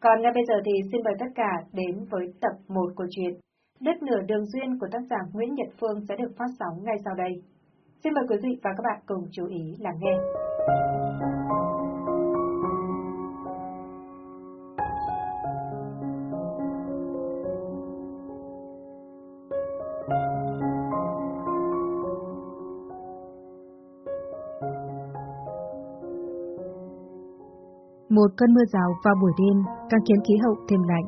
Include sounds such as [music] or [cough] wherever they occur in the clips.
Còn ngay bây giờ thì xin mời tất cả đến với tập 1 của truyện Đứt nửa đường duyên của tác giả Nguyễn Nhật Phương sẽ được phát sóng ngay sau đây. Xin mời quý vị và các bạn cùng chú ý lắng nghe. Một cơn mưa rào vào buổi đêm càng khiến khí hậu thêm lạnh.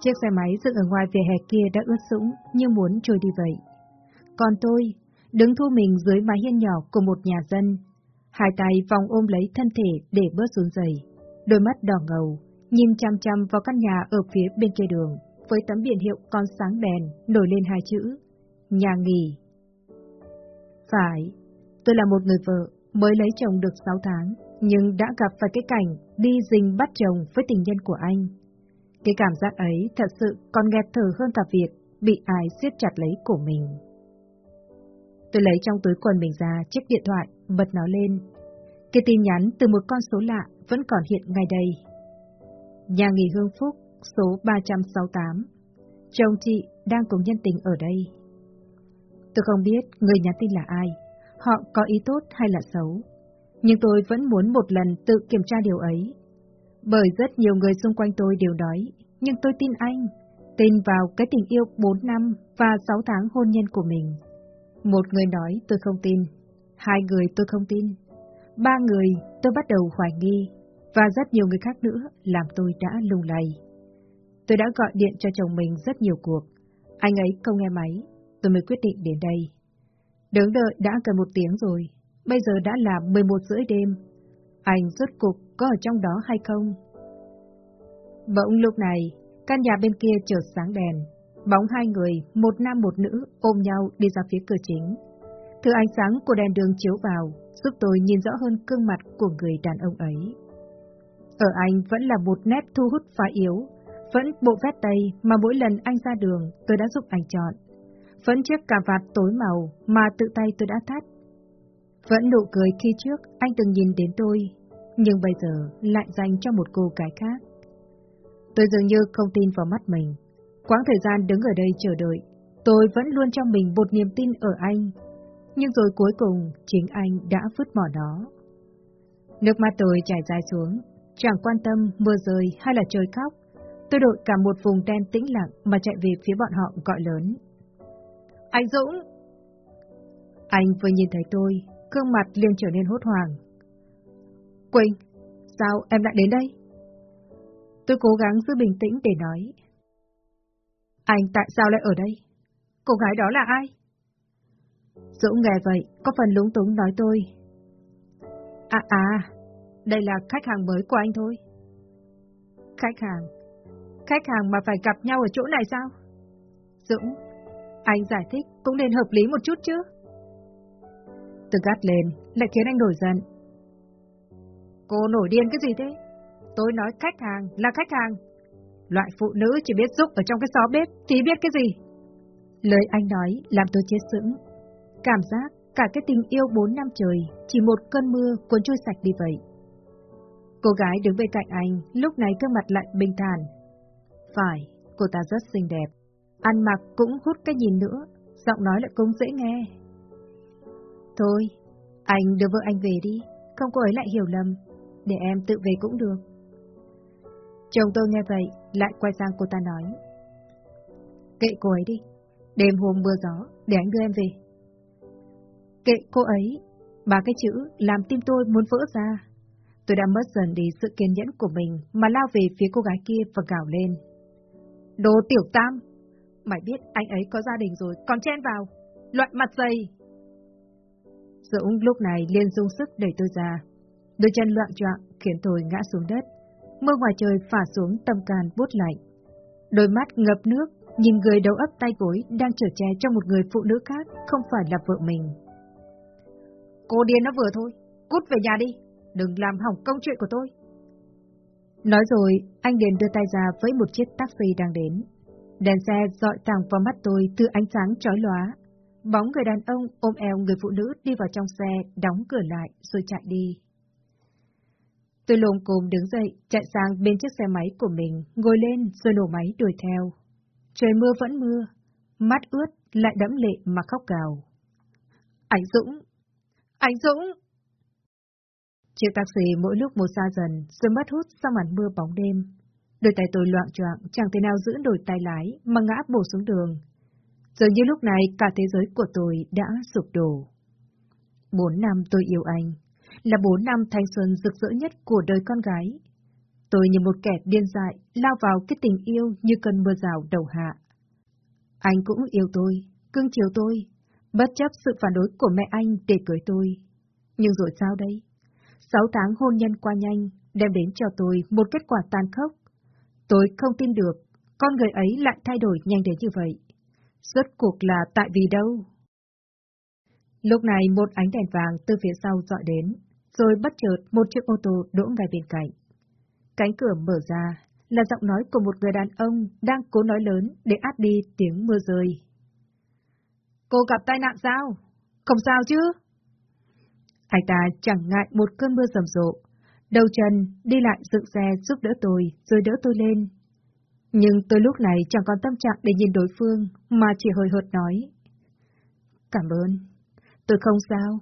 Chiếc xe máy dựng ở ngoài vỉa hè kia đã ướt sũng như muốn trôi đi vậy. Còn tôi, đứng thu mình dưới mái hiên nhỏ của một nhà dân, hai tay vòng ôm lấy thân thể để bớt xuống giày, đôi mắt đỏ ngầu, nhìn chăm chăm vào căn nhà ở phía bên kia đường, với tấm biển hiệu còn sáng đèn nổi lên hai chữ, nhà nghỉ. Phải, tôi là một người vợ, mới lấy chồng được 6 tháng, nhưng đã gặp phải cái cảnh đi dình bắt chồng với tình nhân của anh. Cái cảm giác ấy thật sự còn nghẹt thở hơn cả việc bị ai siết chặt lấy của mình. Tôi lấy trong túi quần mình ra chiếc điện thoại, bật nó lên. Cái tin nhắn từ một con số lạ vẫn còn hiện ngay đây. Nhà nghỉ Hương Phúc, số 368. Chồng chị đang cùng nhân tình ở đây. Tôi không biết người nhắn tin là ai, họ có ý tốt hay là xấu, nhưng tôi vẫn muốn một lần tự kiểm tra điều ấy. Bởi rất nhiều người xung quanh tôi đều nói, nhưng tôi tin anh, tin vào cái tình yêu 4 năm và 6 tháng hôn nhân của mình. Một người nói tôi không tin, hai người tôi không tin, ba người tôi bắt đầu hoài nghi, và rất nhiều người khác nữa làm tôi đã lung lay. Tôi đã gọi điện cho chồng mình rất nhiều cuộc, anh ấy không nghe máy, tôi mới quyết định đến đây. Đứng đợi đã gần một tiếng rồi, bây giờ đã là 11 rưỡi đêm. Anh rốt cục có ở trong đó hay không? Bỗng lúc này, căn nhà bên kia chợt sáng đèn. Bóng hai người, một nam một nữ, ôm nhau đi ra phía cửa chính. Thứ ánh sáng của đèn đường chiếu vào, giúp tôi nhìn rõ hơn gương mặt của người đàn ông ấy. Ở anh vẫn là một nét thu hút phá yếu, vẫn bộ vét tây mà mỗi lần anh ra đường tôi đã giúp anh chọn. Vẫn chiếc cà vạt tối màu mà tự tay tôi đã thắt vẫn nụ cười khi trước anh từng nhìn đến tôi, nhưng bây giờ lại dành cho một cô gái khác. Tôi dường như không tin vào mắt mình. Quãng thời gian đứng ở đây chờ đợi, tôi vẫn luôn trong mình một niềm tin ở anh. Nhưng rồi cuối cùng, chính anh đã vứt bỏ nó. Nước mắt tôi chảy dài xuống, chẳng quan tâm mưa rơi hay là trời khóc. Tôi đội cả một vùng đen tĩnh lặng mà chạy về phía bọn họ gọi lớn. Anh Dũng! Anh vừa nhìn thấy tôi, gương mặt liền trở nên hốt hoảng. Quỳnh, sao em lại đến đây? Tôi cố gắng giữ bình tĩnh để nói. Anh tại sao lại ở đây? Cô gái đó là ai? Dũng nghe vậy, có phần lúng túng nói tôi. À à, đây là khách hàng mới của anh thôi. Khách hàng? Khách hàng mà phải gặp nhau ở chỗ này sao? Dũng, anh giải thích cũng nên hợp lý một chút chứ. Tôi gắt lên, lại khiến anh nổi giận. Cô nổi điên cái gì thế? Tôi nói khách hàng là khách hàng. Loại phụ nữ chỉ biết giúp ở trong cái xó bếp thì biết cái gì? Lời anh nói làm tôi chết sững. Cảm giác cả cái tình yêu bốn năm trời chỉ một cơn mưa cuốn trôi sạch đi vậy. Cô gái đứng bên cạnh anh lúc này gương mặt lại bình thản. Phải, cô ta rất xinh đẹp. Ăn mặc cũng hút cái nhìn nữa, giọng nói lại cũng dễ nghe. Thôi, anh đưa vợ anh về đi, không cô ấy lại hiểu lầm, để em tự về cũng được. Chồng tôi nghe vậy, lại quay sang cô ta nói. Kệ cô ấy đi, đêm hôm mưa gió, để anh đưa em về. Kệ cô ấy, ba cái chữ làm tim tôi muốn vỡ ra. Tôi đã mất dần đi sự kiên nhẫn của mình mà lao về phía cô gái kia và gào lên. Đồ tiểu tam! Mày biết anh ấy có gia đình rồi, còn chen vào. Loại mặt dày! Dũng lúc này liên dung sức đẩy tôi ra. Đôi chân loạn trọng khiến tôi ngã xuống đất. Mưa ngoài trời phả xuống tâm can bút lạnh. Đôi mắt ngập nước, nhìn người đầu ấp tay gối đang trở che cho một người phụ nữ khác, không phải là vợ mình. Cô điên nó vừa thôi, cút về nhà đi, đừng làm hỏng công chuyện của tôi. Nói rồi, anh liền đưa tay ra với một chiếc taxi đang đến. Đèn xe dọi thẳng vào mắt tôi từ ánh sáng chói lóa, Bóng người đàn ông ôm eo người phụ nữ đi vào trong xe, đóng cửa lại rồi chạy đi. Tôi lồm cồm đứng dậy, chạy sang bên chiếc xe máy của mình, ngồi lên rồi nổ máy đuổi theo. Trời mưa vẫn mưa, mắt ướt lại đẫm lệ mà khóc gào. Anh Dũng! Anh Dũng! Chiếc taxi mỗi lúc một xa dần, rồi mất hút sau màn mưa bóng đêm. Đôi tay tôi loạn choạng, chẳng thể nào giữ nổi tay lái, mà ngã bổ xuống đường. Dường như lúc này cả thế giới của tôi đã sụp đổ. Bốn năm tôi yêu anh, là bốn năm thanh xuân rực rỡ nhất của đời con gái. Tôi như một kẻ điên dại, lao vào cái tình yêu như cơn mưa rào đầu hạ. Anh cũng yêu tôi, cưng chiều tôi, bất chấp sự phản đối của mẹ anh để cưới tôi. Nhưng rồi sao đây? Sáu tháng hôn nhân qua nhanh, đem đến cho tôi một kết quả tàn khốc. Tôi không tin được, con người ấy lại thay đổi nhanh đến như vậy. Rốt cuộc là tại vì đâu? Lúc này một ánh đèn vàng từ phía sau dọi đến, rồi bất chợt một chiếc ô tô đỗ ngay bên cạnh. Cánh cửa mở ra, là giọng nói của một người đàn ông đang cố nói lớn để át đi tiếng mưa rơi. Cô gặp tai nạn sao? Không sao chứ? Anh ta chẳng ngại một cơn mưa rầm rộ, đầu chân đi lại dựng xe giúp đỡ tôi, rồi đỡ tôi lên. Nhưng tôi lúc này chẳng còn tâm trạng để nhìn đối phương, mà chỉ hơi hợt nói. Cảm ơn, tôi không sao.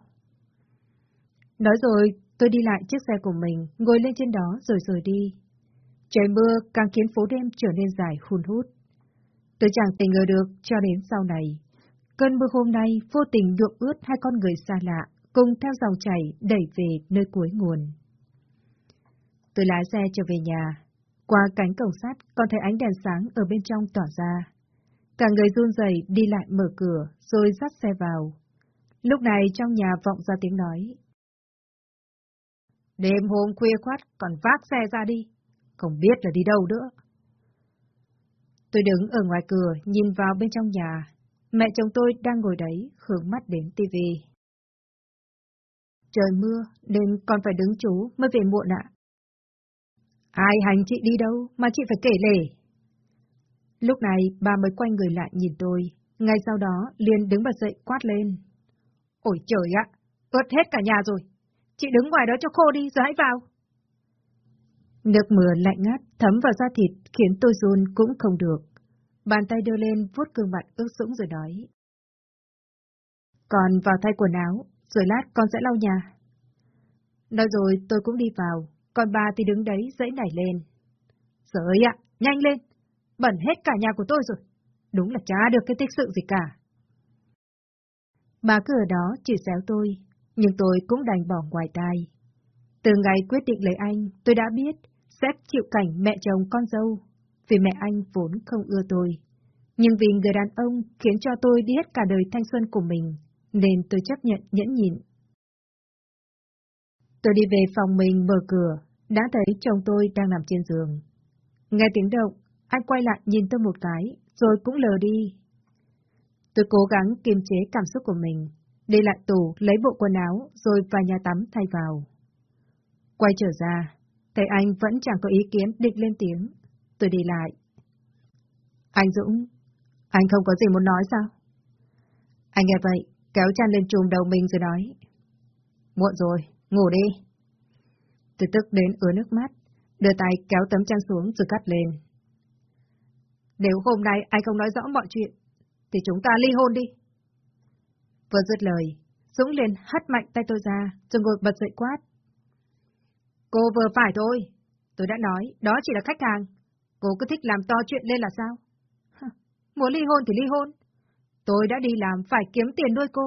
Nói rồi, tôi đi lại chiếc xe của mình, ngồi lên trên đó rồi rời đi. Trời mưa càng khiến phố đêm trở nên dài hun hút. Tôi chẳng tình ngờ được cho đến sau này. Cơn mưa hôm nay vô tình nhuộm ướt hai con người xa lạ, cùng theo dòng chảy đẩy về nơi cuối nguồn. Tôi lái xe trở về nhà. Qua cánh cổng sắt còn thấy ánh đèn sáng ở bên trong tỏa ra. Cả người run rẩy đi lại mở cửa, rồi dắt xe vào. Lúc này trong nhà vọng ra tiếng nói. Đêm hôm khuya khoát còn vác xe ra đi, không biết là đi đâu nữa. Tôi đứng ở ngoài cửa nhìn vào bên trong nhà, mẹ chồng tôi đang ngồi đấy hướng mắt đến tivi. Trời mưa nên con phải đứng chú mới về muộn ạ. Ai hành chị đi đâu mà chị phải kể lể. Lúc này bà mới quay người lại nhìn tôi, ngay sau đó liền đứng bật dậy quát lên. Ôi trời ạ, ướt hết cả nhà rồi. Chị đứng ngoài đó cho khô đi rồi hãy vào. Nước mưa lạnh ngắt thấm vào da thịt khiến tôi run cũng không được. Bàn tay đưa lên vuốt gương mặt ướt sũng rồi nói. Còn vào thay quần áo, rồi lát con sẽ lau nhà. Nói rồi tôi cũng đi vào, còn bà thì đứng đấy dãy nảy lên. Giới ạ, nhanh lên, bẩn hết cả nhà của tôi rồi. Đúng là chả được cái tích sự gì cả. Bà cứ ở đó chỉ xéo tôi, nhưng tôi cũng đành bỏ ngoài tai. Từ ngày quyết định lấy anh, tôi đã biết sẽ chịu cảnh mẹ chồng con dâu, vì mẹ anh vốn không ưa tôi. Nhưng vì người đàn ông khiến cho tôi đi hết cả đời thanh xuân của mình, nên tôi chấp nhận nhẫn nhịn. Tôi đi về phòng mình mở cửa, đã thấy chồng tôi đang nằm trên giường. Nghe tiếng động, anh quay lại nhìn tôi một cái, rồi cũng lờ đi. Tôi cố gắng kiềm chế cảm xúc của mình, đi lại tủ lấy bộ quần áo rồi vào nhà tắm thay vào. Quay trở ra, thấy anh vẫn chẳng có ý kiến định lên tiếng. Tôi đi lại. Anh Dũng, anh không có gì muốn nói sao? Anh nghe vậy, kéo chăn lên trùm đầu mình rồi nói. Muộn rồi, ngủ đi. Tôi tức đến ứa nước mắt, đưa tay kéo tấm chăn xuống rồi cắt lên. Nếu hôm nay anh không nói rõ mọi chuyện, thì chúng ta ly hôn đi. Vừa dứt lời, Dũng liền hất mạnh tay tôi ra, rồi ngồi bật dậy quát. Cô vừa phải thôi, tôi đã nói, đó chỉ là khách hàng. Cô cứ thích làm to chuyện lên là sao? Muốn ly hôn thì ly hôn. Tôi đã đi làm phải kiếm tiền nuôi cô.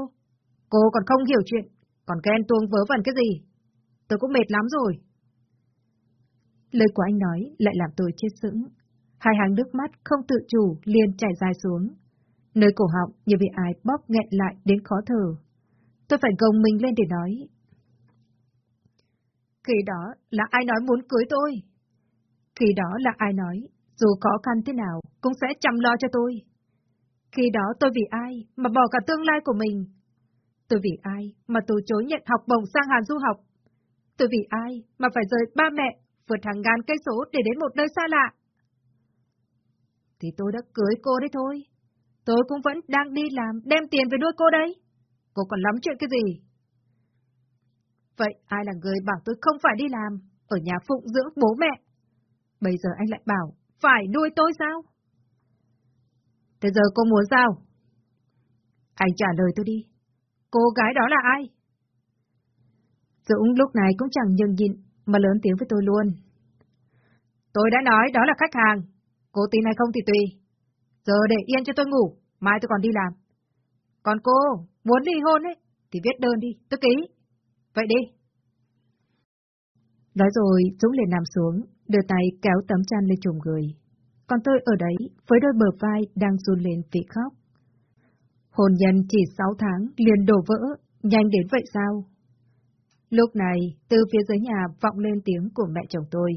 Cô còn không hiểu chuyện, còn ghen tuông vớ vẩn cái gì. Tôi cũng mệt lắm rồi. Lời của anh nói lại làm tôi chết sững. Hai hàng nước mắt không tự chủ liền chảy dài xuống. Nơi cổ họng như bị ai bóp nghẹn lại đến khó thở. Tôi phải gồng mình lên để nói. Khi đó là ai nói muốn cưới tôi? Khi đó là ai nói, dù khó khăn thế nào, cũng sẽ chăm lo cho tôi. Khi đó tôi vì ai mà bỏ cả tương lai của mình? Tôi vì ai mà từ chối nhận học bổng sang Hàn du học? Tôi vì ai mà phải rời ba mẹ, vượt hàng ngàn cây số để đến một nơi xa lạ? Thì tôi đã cưới cô đấy thôi. Tôi cũng vẫn đang đi làm, đem tiền về nuôi cô đấy. Cô còn lắm chuyện cái gì? Vậy ai là người bảo tôi không phải đi làm, ở nhà phụng dưỡng bố mẹ. Bây giờ anh lại bảo, phải nuôi tôi sao? Thế giờ cô muốn sao? Anh trả lời tôi đi. Cô gái đó là ai? Dũng lúc này cũng chẳng nhường nhịn, mà lớn tiếng với tôi luôn. Tôi đã nói đó là khách hàng. Cô tin hay không thì tùy. Giờ để yên cho tôi ngủ, mai tôi còn đi làm. Còn cô, muốn ly hôn ấy, thì viết đơn đi, tôi ký. Vậy đi. Nói rồi, Dũng liền nằm xuống, đưa tay kéo tấm chăn lên trùm người. Còn tôi ở đấy, với đôi bờ vai đang run lên vì khóc. Hồn nhân chỉ 6 tháng, liền đổ vỡ, nhanh đến vậy sao? Lúc này, từ phía dưới nhà vọng lên tiếng của mẹ chồng tôi.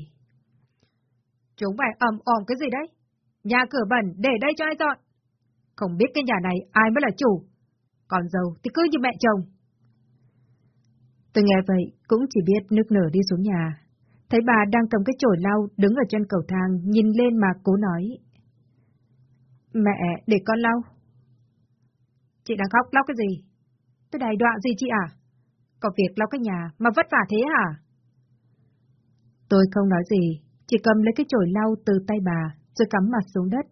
Chúng mày ầm ồm cái gì đấy? Nhà cửa bẩn để đây cho ai dọn? Không biết cái nhà này ai mới là chủ. Còn giàu thì cứ như mẹ chồng. Tôi nghe vậy cũng chỉ biết nước nở đi xuống nhà. Thấy bà đang cầm cái chổi lau đứng ở chân cầu thang nhìn lên mà cố nói. Mẹ, để con lau. Chị đang khóc lau cái gì? Tôi đài đọa gì chị à? Có việc lau cái nhà mà vất vả thế hả? Tôi không nói gì, chỉ cầm lấy cái chổi lau từ tay bà, rồi cắm mặt xuống đất.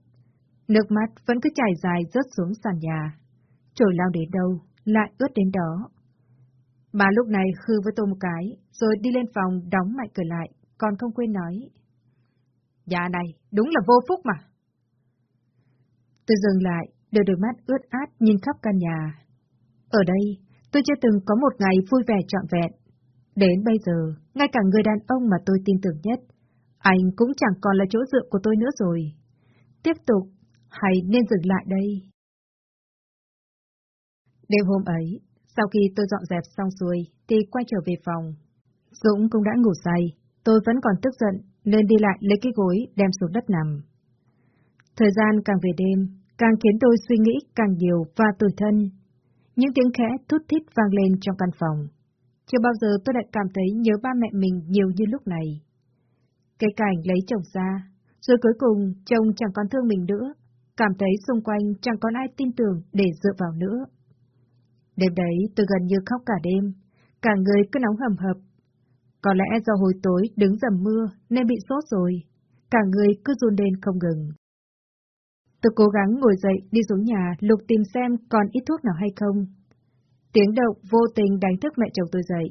Nước mắt vẫn cứ chảy dài rớt xuống sàn nhà. Chổi lau đến đâu, lại ướt đến đó. Bà lúc này khư với tôi một cái, rồi đi lên phòng đóng mạnh cửa lại, còn không quên nói. Nhà này, đúng là vô phúc mà. Tôi dừng lại, đưa đôi mắt ướt át nhìn khắp căn nhà. Ở đây, tôi chưa từng có một ngày vui vẻ trọn vẹn. Đến bây giờ, ngay cả người đàn ông mà tôi tin tưởng nhất, anh cũng chẳng còn là chỗ dựa của tôi nữa rồi. Tiếp tục, hay nên dừng lại đây? Đêm hôm ấy, sau khi tôi dọn dẹp xong xuôi, thì quay trở về phòng. Dũng cũng đã ngủ say, tôi vẫn còn tức giận, nên đi lại lấy cái gối đem xuống đất nằm. Thời gian càng về đêm, càng khiến tôi suy nghĩ càng nhiều và tủi thân. Những tiếng khẽ thút thít vang lên trong căn phòng. Chưa bao giờ tôi lại cảm thấy nhớ ba mẹ mình nhiều như lúc này. Cái cảnh lấy chồng ra, rồi cuối cùng chồng chẳng còn thương mình nữa, cảm thấy xung quanh chẳng còn ai tin tưởng để dựa vào nữa. Đêm đấy tôi gần như khóc cả đêm, cả người cứ nóng hầm hập. Có lẽ do hồi tối đứng dầm mưa nên bị sốt rồi, cả người cứ run lên không ngừng. Tôi cố gắng ngồi dậy đi xuống nhà lục tìm xem còn ít thuốc nào hay không. Tiếng động vô tình đánh thức mẹ chồng tôi dậy.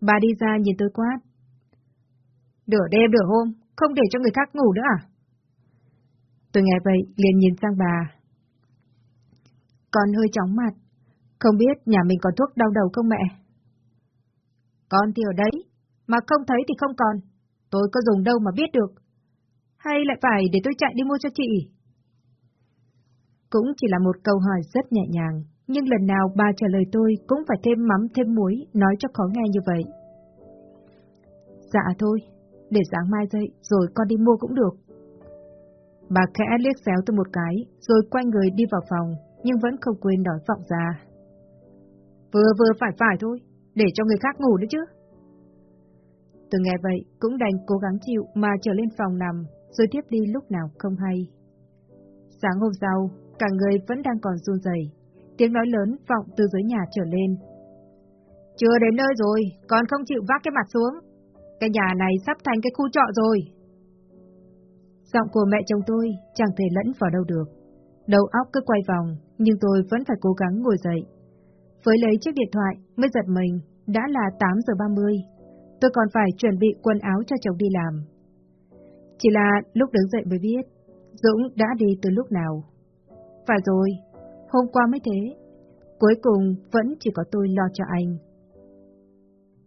Bà đi ra nhìn tôi quát. Nửa đêm nửa hôm, không để cho người khác ngủ nữa à? Tôi nghe vậy liền nhìn sang bà. Con hơi chóng mặt, không biết nhà mình còn thuốc đau đầu không mẹ? Con thì ở đấy, mà không thấy thì không còn. Tôi có dùng đâu mà biết được. Hay lại phải để tôi chạy đi mua cho chị? Cũng chỉ là một câu hỏi rất nhẹ nhàng, nhưng lần nào bà trả lời tôi cũng phải thêm mắm thêm muối, nói cho khó nghe như vậy. Dạ thôi, để sáng mai dậy, rồi con đi mua cũng được. Bà khẽ liếc xéo tôi một cái, rồi quay người đi vào phòng, nhưng vẫn không quên nói vọng ra. Vừa vừa phải phải thôi, để cho người khác ngủ nữa chứ. Tôi nghe vậy, cũng đành cố gắng chịu mà trở lên phòng nằm, rồi tiếp đi lúc nào không hay. Sáng hôm sau, cả người vẫn đang còn run rẩy, tiếng nói lớn vọng từ dưới nhà trở lên. Chưa đến nơi rồi, còn không chịu vác cái mặt xuống. Cái nhà này sắp thành cái khu trọ rồi. Giọng của mẹ chồng tôi chẳng thể lẫn vào đâu được. Đầu óc cứ quay vòng, nhưng tôi vẫn phải cố gắng ngồi dậy. Với lấy chiếc điện thoại mới giật mình, đã là 8 giờ 30. Tôi còn phải chuẩn bị quần áo cho chồng đi làm. Chỉ là lúc đứng dậy mới biết, Dũng đã đi từ lúc nào. Phải rồi, hôm qua mới thế. Cuối cùng vẫn chỉ có tôi lo cho anh.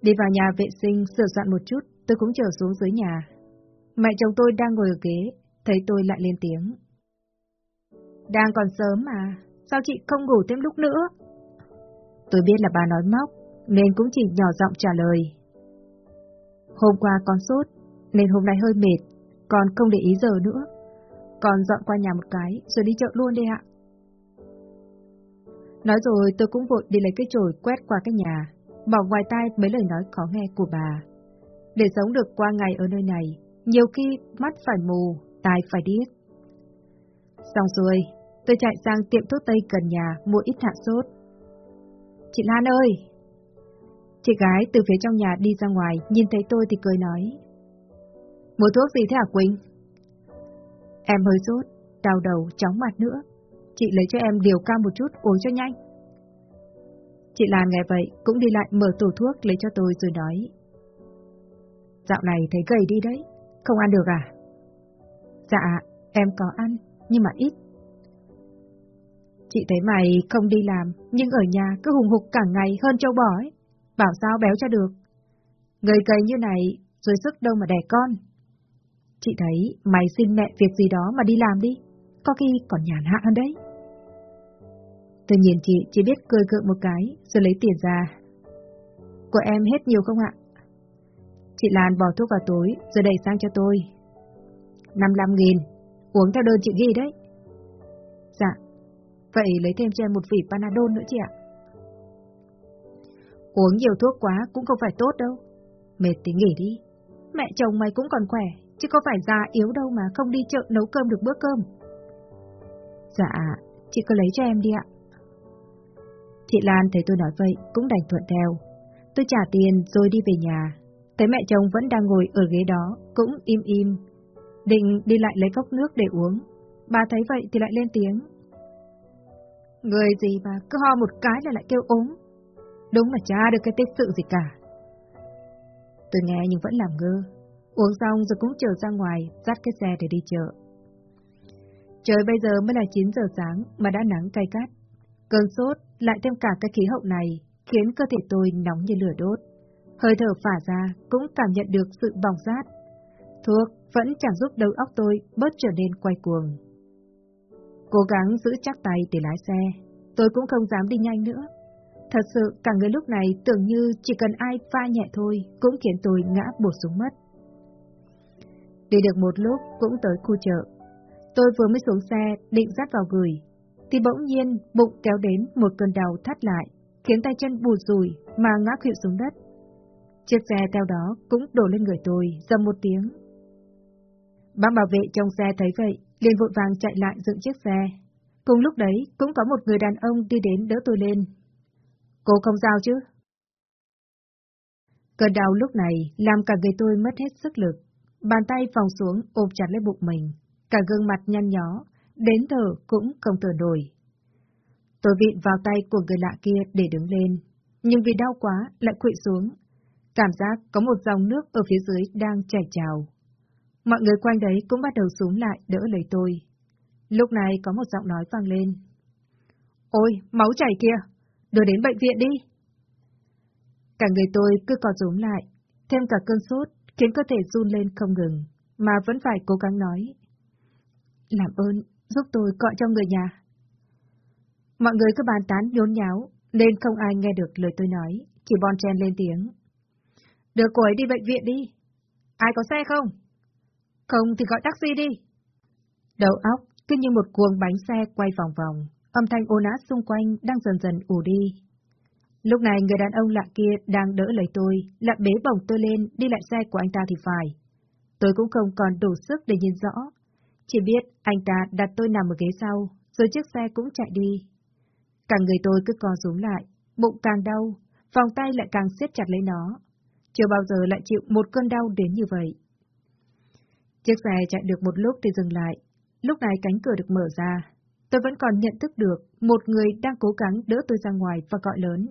Đi vào nhà vệ sinh sửa soạn một chút, tôi cũng trở xuống dưới nhà. Mẹ chồng tôi đang ngồi ở ghế, thấy tôi lại lên tiếng. Đang còn sớm mà, sao chị không ngủ thêm lúc nữa? Tôi biết là bà nói móc, nên cũng chỉ nhỏ giọng trả lời. Hôm qua con sốt, nên hôm nay hơi mệt, còn không để ý giờ nữa. Còn dọn qua nhà một cái, rồi đi chợ luôn đi ạ. Nói rồi tôi cũng vội đi lấy cái chổi quét qua cái nhà, bỏ ngoài tai mấy lời nói khó nghe của bà. Để sống được qua ngày ở nơi này, nhiều khi mắt phải mù, tai phải điếc. Xong rồi, tôi chạy sang tiệm thuốc tây gần nhà mua ít hạ sốt. Chị Lan ơi! Chị gái từ phía trong nhà đi ra ngoài, nhìn thấy tôi thì cười nói. Mua thuốc gì thế hả Quỳnh? Em hơi sốt, đau đầu, chóng mặt nữa. Chị lấy cho em điều cao một chút uống cho nhanh. Chị Lan nghe vậy, cũng đi lại mở tủ thuốc lấy cho tôi rồi nói. Dạo này thấy gầy đi đấy, không ăn được à? Dạ, em có ăn, nhưng mà ít. Chị thấy mày không đi làm, nhưng ở nhà cứ hùng hục cả ngày hơn châu bò ấy. Bảo sao béo cho được. Người gầy như này, rồi sức đâu mà đẻ con. Chị thấy mày xin mẹ việc gì đó mà đi làm đi, có khi còn nhàn hạ hơn đấy. Tôi nhìn chị chỉ biết cười gượng một cái, rồi lấy tiền ra. Của em hết nhiều không ạ? Chị Lan bỏ thuốc vào túi, rồi đẩy sang cho tôi. 55 nghìn, uống theo đơn chị ghi đấy. Dạ, vậy lấy thêm cho em một vỉ Panadol nữa chị ạ. Uống nhiều thuốc quá cũng không phải tốt đâu. Mệt thì nghỉ đi. Mẹ chồng mày cũng còn khỏe, chứ có phải già yếu đâu mà không đi chợ nấu cơm được bữa cơm. Dạ, chị cứ lấy cho em đi ạ. Chị Lan thấy tôi nói vậy cũng đành thuận theo. Tôi trả tiền rồi đi về nhà. Thấy mẹ chồng vẫn đang ngồi ở ghế đó, cũng im im. Định đi lại lấy cốc nước để uống. Bà thấy vậy thì lại lên tiếng. Người gì mà cứ ho một cái là lại kêu ốm. Đúng là chả được cái tích sự gì cả. Tôi nghe nhưng vẫn làm ngơ. Uống xong rồi cũng trở ra ngoài, dắt cái xe để đi chợ. Trời bây giờ mới là 9 giờ sáng mà đã nắng cay cắt. Cơn sốt lại thêm cả cái khí hậu này khiến cơ thể tôi nóng như lửa đốt. Hơi thở phả ra cũng cảm nhận được sự bỏng rát. Thuốc vẫn chẳng giúp đầu óc tôi bớt trở nên quay cuồng. Cố gắng giữ chắc tay để lái xe, tôi cũng không dám đi nhanh nữa. Thật sự cả người lúc này tưởng như chỉ cần ai pha nhẹ thôi cũng khiến tôi ngã bổ xuống mất. Đi được một lúc cũng tới khu chợ. Tôi vừa mới xuống xe định dắt vào gửi, thì bỗng nhiên bụng kéo đến một cơn đau thắt lại, khiến tay chân bù rùi mà ngã khuỵu xuống đất. Chiếc xe theo đó cũng đổ lên người tôi, dầm một tiếng. Bác bảo vệ trong xe thấy vậy, liền vội vàng chạy lại dựng chiếc xe. Cùng lúc đấy, cũng có một người đàn ông đi đến đỡ tôi lên. Cô không sao chứ? Cơn đau lúc này làm cả người tôi mất hết sức lực. Bàn tay vòng xuống ôm chặt lấy bụng mình, cả gương mặt nhăn nhó, đến thở cũng không thở nổi. Tôi vịn vào tay của người lạ kia để đứng lên, nhưng vì đau quá lại quỵ xuống. Cảm giác có một dòng nước ở phía dưới đang chảy trào. Mọi người quanh đấy cũng bắt đầu xuống lại đỡ lấy tôi. Lúc này có một giọng nói vang lên. Ôi, máu chảy kia, đưa đến bệnh viện đi. Cả người tôi cứ còn rúm lại, thêm cả cơn sốt, khiến cơ thể run lên không ngừng, mà vẫn phải cố gắng nói. Làm ơn, giúp tôi gọi cho người nhà. Mọi người cứ bàn tán nhốn nháo, nên không ai nghe được lời tôi nói, chỉ bon chen lên tiếng. Đưa cô ấy đi bệnh viện đi. Ai có xe không? Không thì gọi taxi đi. Đầu óc cứ như một cuồng bánh xe quay vòng vòng, âm thanh ồn nát xung quanh đang dần dần ủ đi. Lúc này người đàn ông lạ kia đang đỡ lấy tôi, lại bế bổng tôi lên đi lại xe của anh ta thì phải. Tôi cũng không còn đủ sức để nhìn rõ, chỉ biết anh ta đặt tôi nằm ở ghế sau, rồi chiếc xe cũng chạy đi. Cả người tôi cứ co rúm lại, bụng càng đau, vòng tay lại càng siết chặt lấy nó. Chưa bao giờ lại chịu một cơn đau đến như vậy. Chiếc xe chạy được một lúc thì dừng lại. Lúc này cánh cửa được mở ra. Tôi vẫn còn nhận thức được một người đang cố gắng đỡ tôi ra ngoài và gọi lớn.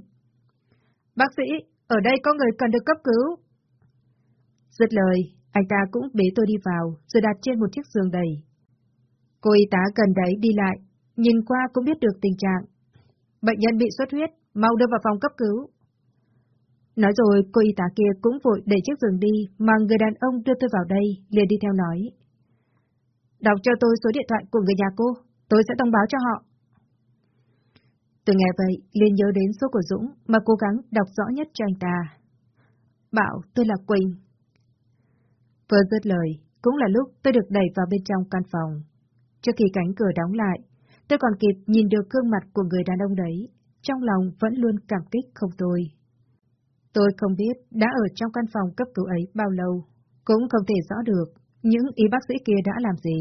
Bác sĩ, ở đây có người cần được cấp cứu. Dứt lời, anh ta cũng bế tôi đi vào, rồi đặt trên một chiếc giường đầy. Cô y tá gần đấy đi lại, nhìn qua cũng biết được tình trạng. Bệnh nhân bị xuất huyết, mau đưa vào phòng cấp cứu. Nói rồi, cô y tá kia cũng vội để chiếc giường đi, mà người đàn ông đưa tôi vào đây, liền đi theo nói. Đọc cho tôi số điện thoại của người nhà cô, tôi sẽ thông báo cho họ. Tôi nghe vậy, liền nhớ đến số của Dũng mà cố gắng đọc rõ nhất cho anh ta. Bảo tôi là Quỳnh, Vừa dứt lời, cũng là lúc tôi được đẩy vào bên trong căn phòng. Trước khi cánh cửa đóng lại, tôi còn kịp nhìn được gương mặt của người đàn ông đấy, trong lòng vẫn luôn cảm kích không tôi. Tôi không biết đã ở trong căn phòng cấp cứu ấy bao lâu, cũng không thể rõ được những y bác sĩ kia đã làm gì.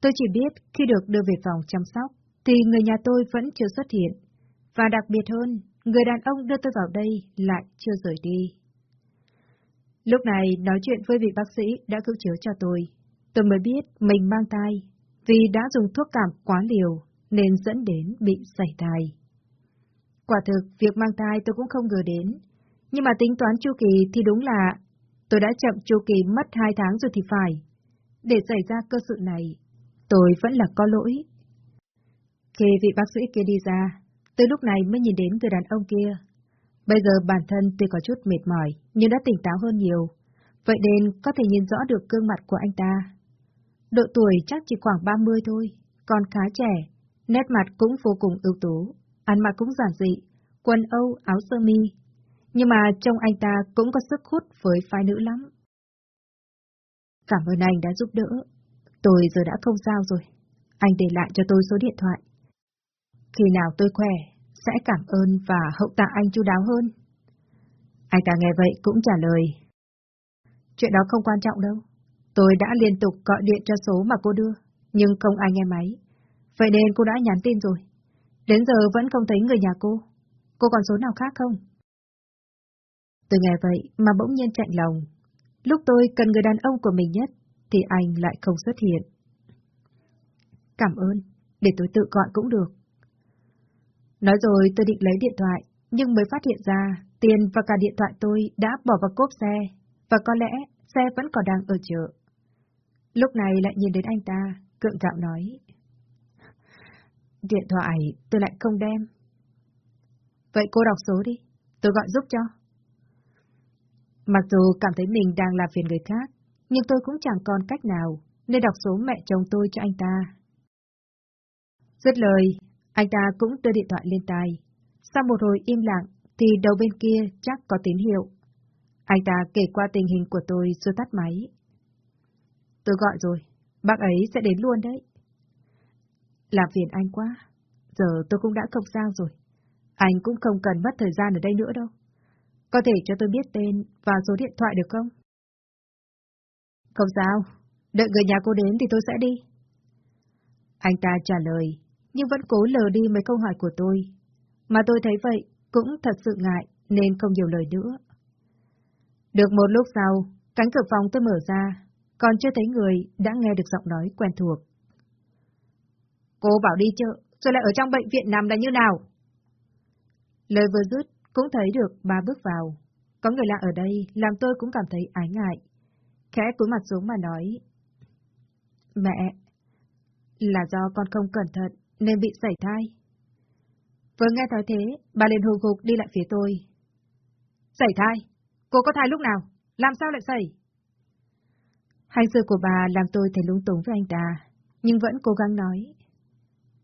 Tôi chỉ biết khi được đưa về phòng chăm sóc, thì người nhà tôi vẫn chưa xuất hiện. Và đặc biệt hơn, người đàn ông đưa tôi vào đây lại chưa rời đi. Lúc này nói chuyện với vị bác sĩ đã cứu chữa cho tôi. Tôi mới biết mình mang thai vì đã dùng thuốc cảm quá liều nên dẫn đến bị sảy thai. Quả thực, việc mang thai tôi cũng không ngờ đến. Nhưng mà tính toán chu kỳ thì đúng là tôi đã chậm chu kỳ mất hai tháng rồi thì phải. Để xảy ra cơ sự này, tôi vẫn là có lỗi. Khi vị bác sĩ kia đi ra, từ lúc này mới nhìn đến người đàn ông kia. Bây giờ bản thân tuy có chút mệt mỏi, nhưng đã tỉnh táo hơn nhiều. Vậy nên có thể nhìn rõ được gương mặt của anh ta. Độ tuổi chắc chỉ khoảng 30 thôi, còn khá trẻ, nét mặt cũng vô cùng ưu tú, ăn mặc cũng giản dị, quần âu, áo sơ mi. Nhưng mà trông anh ta cũng có sức hút với phái nữ lắm. Cảm ơn anh đã giúp đỡ. Tôi giờ đã không sao rồi. Anh để lại cho tôi số điện thoại. Khi nào tôi khỏe, sẽ cảm ơn và hậu tạ anh chu đáo hơn. Anh ta nghe vậy cũng trả lời. Chuyện đó không quan trọng đâu. Tôi đã liên tục gọi điện cho số mà cô đưa, nhưng không ai nghe máy. Vậy nên cô đã nhắn tin rồi. Đến giờ vẫn không thấy người nhà cô. Cô còn số nào khác không? Tôi nghe vậy mà bỗng nhiên chạy lòng. Lúc tôi cần người đàn ông của mình nhất, thì anh lại không xuất hiện. Cảm ơn, để tôi tự gọi cũng được. Nói rồi tôi định lấy điện thoại, nhưng mới phát hiện ra tiền và cả điện thoại tôi đã bỏ vào cốp xe, và có lẽ xe vẫn còn đang ở chợ. Lúc này lại nhìn đến anh ta, cượng gạo nói. Điện thoại tôi lại không đem. Vậy cô đọc số đi, tôi gọi giúp cho. Mặc dù cảm thấy mình đang làm phiền người khác, nhưng tôi cũng chẳng còn cách nào nên đọc số mẹ chồng tôi cho anh ta. Dứt lời, anh ta cũng đưa điện thoại lên tai. Sau một hồi im lặng, thì đầu bên kia chắc có tín hiệu. Anh ta kể qua tình hình của tôi rồi tắt máy. Tôi gọi rồi, bác ấy sẽ đến luôn đấy. Làm phiền anh quá, giờ tôi cũng đã không sao rồi. Anh cũng không cần mất thời gian ở đây nữa đâu. Có thể cho tôi biết tên và số điện thoại được không? Không sao, đợi người nhà cô đến thì tôi sẽ đi. Anh ta trả lời, nhưng vẫn cố lờ đi mấy câu hỏi của tôi. Mà tôi thấy vậy, cũng thật sự ngại, nên không nhiều lời nữa. Được một lúc sau, cánh cửa phòng tôi mở ra, còn chưa thấy người đã nghe được giọng nói quen thuộc. Cô bảo đi chợ, rồi lại ở trong bệnh viện nằm là như nào? Lời vừa dứt, cũng thấy được ba bước vào. Có người lạ ở đây, làm tôi cũng cảm thấy ái ngại. Khẽ cúi mặt xuống mà nói. Mẹ, là do con không cẩn thận, nên bị sảy thai. Vừa nghe nói thế, bà liền hùng hục đi lại phía tôi. Sảy thai? Cô có thai lúc nào? Làm sao lại sảy? Hành sự của bà làm tôi thấy lung túng với anh ta, nhưng vẫn cố gắng nói.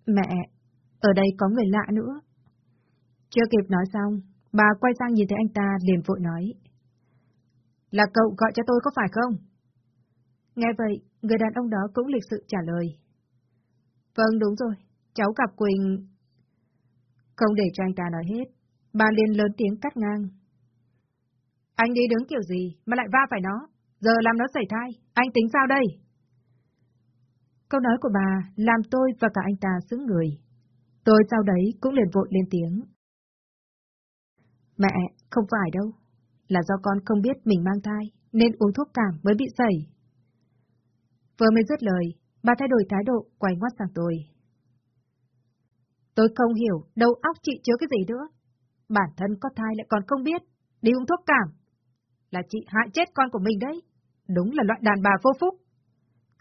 Mẹ, ở đây có người lạ nữa. Chưa kịp nói xong, bà quay sang nhìn thấy anh ta liền vội nói. Là cậu gọi cho tôi có phải không? Nghe vậy, người đàn ông đó cũng lịch sự trả lời. Vâng, đúng rồi, cháu gặp Quỳnh... Không để cho anh ta nói hết, bà liền lớn tiếng cắt ngang. Anh đi đứng kiểu gì mà lại va phải nó? Giờ làm nó xảy thai, anh tính sao đây? Câu nói của bà làm tôi và cả anh ta sững người. Tôi sau đấy cũng liền vội lên tiếng. Mẹ, không phải đâu. Là do con không biết mình mang thai, nên uống thuốc cảm mới bị sẩy. Vừa mới dứt lời, bà thay đổi thái độ, quay ngoắt sang tôi. Tôi không hiểu đầu óc chị chứa cái gì nữa. Bản thân có thai lại còn không biết, đi uống thuốc cảm. Là chị hại chết con của mình đấy. Đúng là loại đàn bà vô phúc.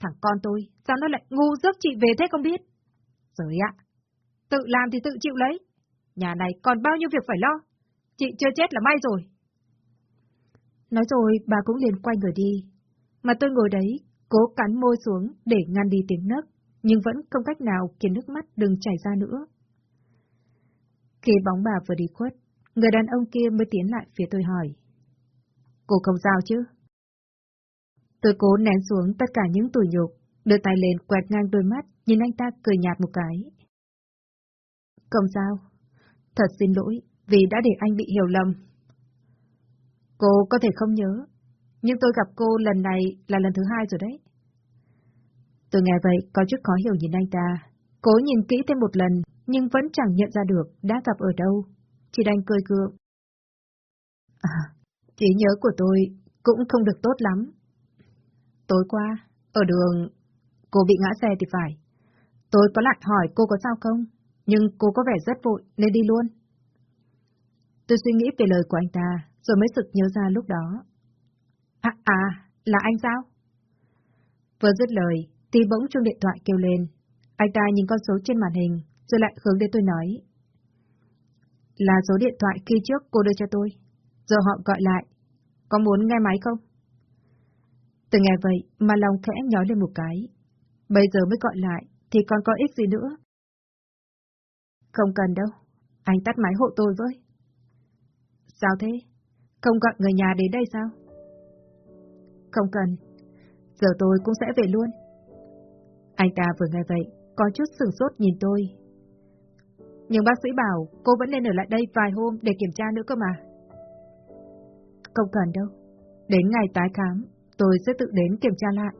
Thằng con tôi, sao nó lại ngu rước chị về thế không biết? Rồi ạ, tự làm thì tự chịu lấy. Nhà này còn bao nhiêu việc phải lo. Chị chưa chết là may rồi. Nói rồi, bà cũng liền quay người đi. Mà tôi ngồi đấy, cố cắn môi xuống để ngăn đi tiếng nấc, nhưng vẫn không cách nào khiến nước mắt đừng chảy ra nữa. Khi bóng bà vừa đi khuất, người đàn ông kia mới tiến lại phía tôi hỏi. Cô không sao chứ? Tôi cố nén xuống tất cả những tủi nhục, đưa tay lên quẹt ngang đôi mắt, nhìn anh ta cười nhạt một cái. Không sao. Thật xin lỗi, vì đã để anh bị hiểu lầm. Cô có thể không nhớ, nhưng tôi gặp cô lần này là lần thứ hai rồi đấy. Tôi nghe vậy có chút khó hiểu nhìn anh ta, cố nhìn kỹ thêm một lần nhưng vẫn chẳng nhận ra được đã gặp ở đâu, chỉ đành cười gượng. À, trí nhớ của tôi cũng không được tốt lắm. Tối qua, ở đường, cô bị ngã xe thì phải. Tôi có lặn hỏi cô có sao không, nhưng cô có vẻ rất vội nên đi luôn. Tôi suy nghĩ về lời của anh ta, rồi mới sực nhớ ra lúc đó. À, à, là anh sao? Vừa dứt lời, thì bỗng chuông điện thoại kêu lên. Anh ta nhìn con số trên màn hình, rồi lại hướng đến tôi nói. Là số điện thoại khi trước cô đưa cho tôi. Giờ họ gọi lại. Có muốn nghe máy không? Từ nghe vậy mà lòng khẽ nhói lên một cái. Bây giờ mới gọi lại, thì còn có ích gì nữa? Không cần đâu. Anh tắt máy hộ tôi với. Sao thế? Không gọi người nhà đến đây sao? Không cần. Giờ tôi cũng sẽ về luôn. Anh ta vừa nghe vậy, có chút sửng sốt nhìn tôi. Nhưng bác sĩ bảo cô vẫn nên ở lại đây vài hôm để kiểm tra nữa cơ mà. Không cần đâu. Đến ngày tái khám, tôi sẽ tự đến kiểm tra lại.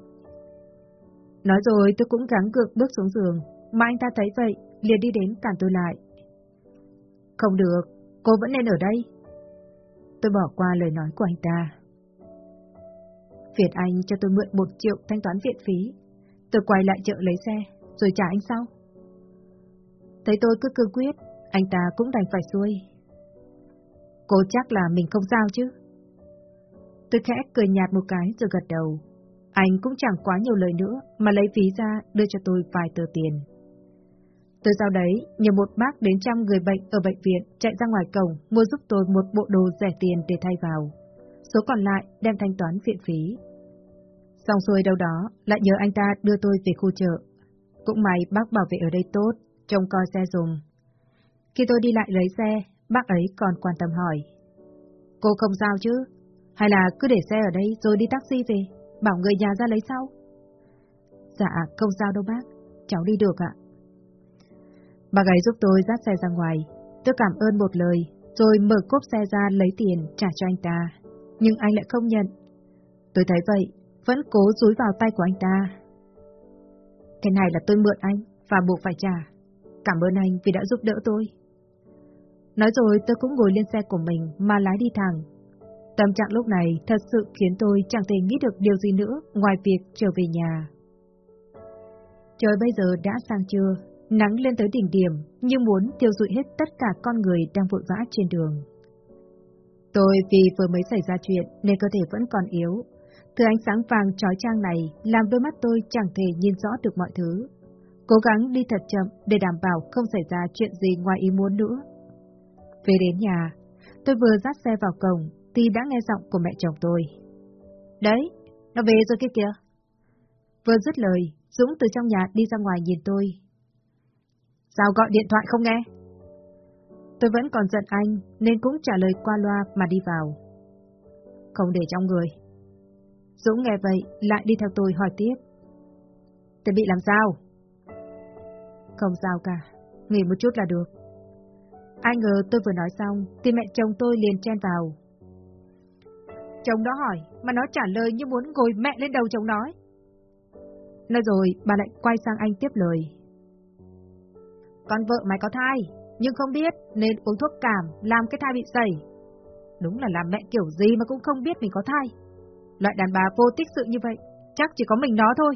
Nói rồi tôi cũng gắng gượng bước xuống giường, mà anh ta thấy vậy, liền đi đến cản tôi lại. Không được, cô vẫn nên ở đây. Tôi bỏ qua lời nói của anh ta. Việt Anh cho tôi mượn một triệu thanh toán viện phí. Tôi quay lại chợ lấy xe, rồi trả anh sau. Thấy tôi cứ cương quyết, anh ta cũng đành phải xuôi. Cô chắc là mình không sao chứ? Tôi khẽ cười nhạt một cái rồi gật đầu. Anh cũng chẳng quá nhiều lời nữa mà lấy ví ra đưa cho tôi vài tờ tiền. tôi sau đấy, nhờ một bác đến trăm người bệnh ở bệnh viện chạy ra ngoài cổng mua giúp tôi một bộ đồ rẻ tiền để thay vào. Số còn lại đem thanh toán viện phí. Xong xuôi đâu đó, lại nhờ anh ta đưa tôi về khu chợ. Cũng may bác bảo vệ ở đây tốt, trông coi xe dùng. Khi tôi đi lại lấy xe, bác ấy còn quan tâm hỏi. Cô không sao chứ? Hay là cứ để xe ở đây rồi đi taxi về, bảo người nhà ra lấy sau? Dạ, không sao đâu bác, cháu đi được ạ. Bác ấy giúp tôi dắt xe ra ngoài, tôi cảm ơn một lời, rồi mở cốp xe ra lấy tiền trả cho anh ta. Nhưng anh lại không nhận. Tôi thấy vậy, vẫn cố rúi vào tay của anh ta. Cái này là tôi mượn anh, và buộc phải trả. Cảm ơn anh vì đã giúp đỡ tôi. Nói rồi tôi cũng ngồi lên xe của mình mà lái đi thẳng. Tâm trạng lúc này thật sự khiến tôi chẳng thể nghĩ được điều gì nữa ngoài việc trở về nhà. Trời bây giờ đã sang trưa, nắng lên tới đỉnh điểm như muốn tiêu dụi hết tất cả con người đang vội vã trên đường. Tôi vì vừa mới xảy ra chuyện nên cơ thể vẫn còn yếu. Thứ ánh sáng vàng trói trang này làm đôi mắt tôi chẳng thể nhìn rõ được mọi thứ. Cố gắng đi thật chậm để đảm bảo không xảy ra chuyện gì ngoài ý muốn nữa. Về đến nhà, tôi vừa dắt xe vào cổng thì đã nghe giọng của mẹ chồng tôi. Đấy, nó về rồi kia kìa. Vừa dứt lời, Dũng từ trong nhà đi ra ngoài nhìn tôi. Sao gọi điện thoại không nghe? Tôi vẫn còn giận anh nên cũng trả lời qua loa mà đi vào. Không để trong người. Dũng nghe vậy lại đi theo tôi hỏi tiếp. Tôi bị làm sao? Không sao cả, nghỉ một chút là được. Ai ngờ tôi vừa nói xong thì mẹ chồng tôi liền chen vào. Chồng đó hỏi mà nó trả lời như muốn ngồi mẹ lên đầu chồng nói. Nói rồi bà lại quay sang anh tiếp lời. Con vợ mày có thai, nhưng không biết nên uống thuốc cảm làm cái thai bị sẩy. Đúng là làm mẹ kiểu gì mà cũng không biết mình có thai. Loại đàn bà vô tích sự như vậy, chắc chỉ có mình nó thôi.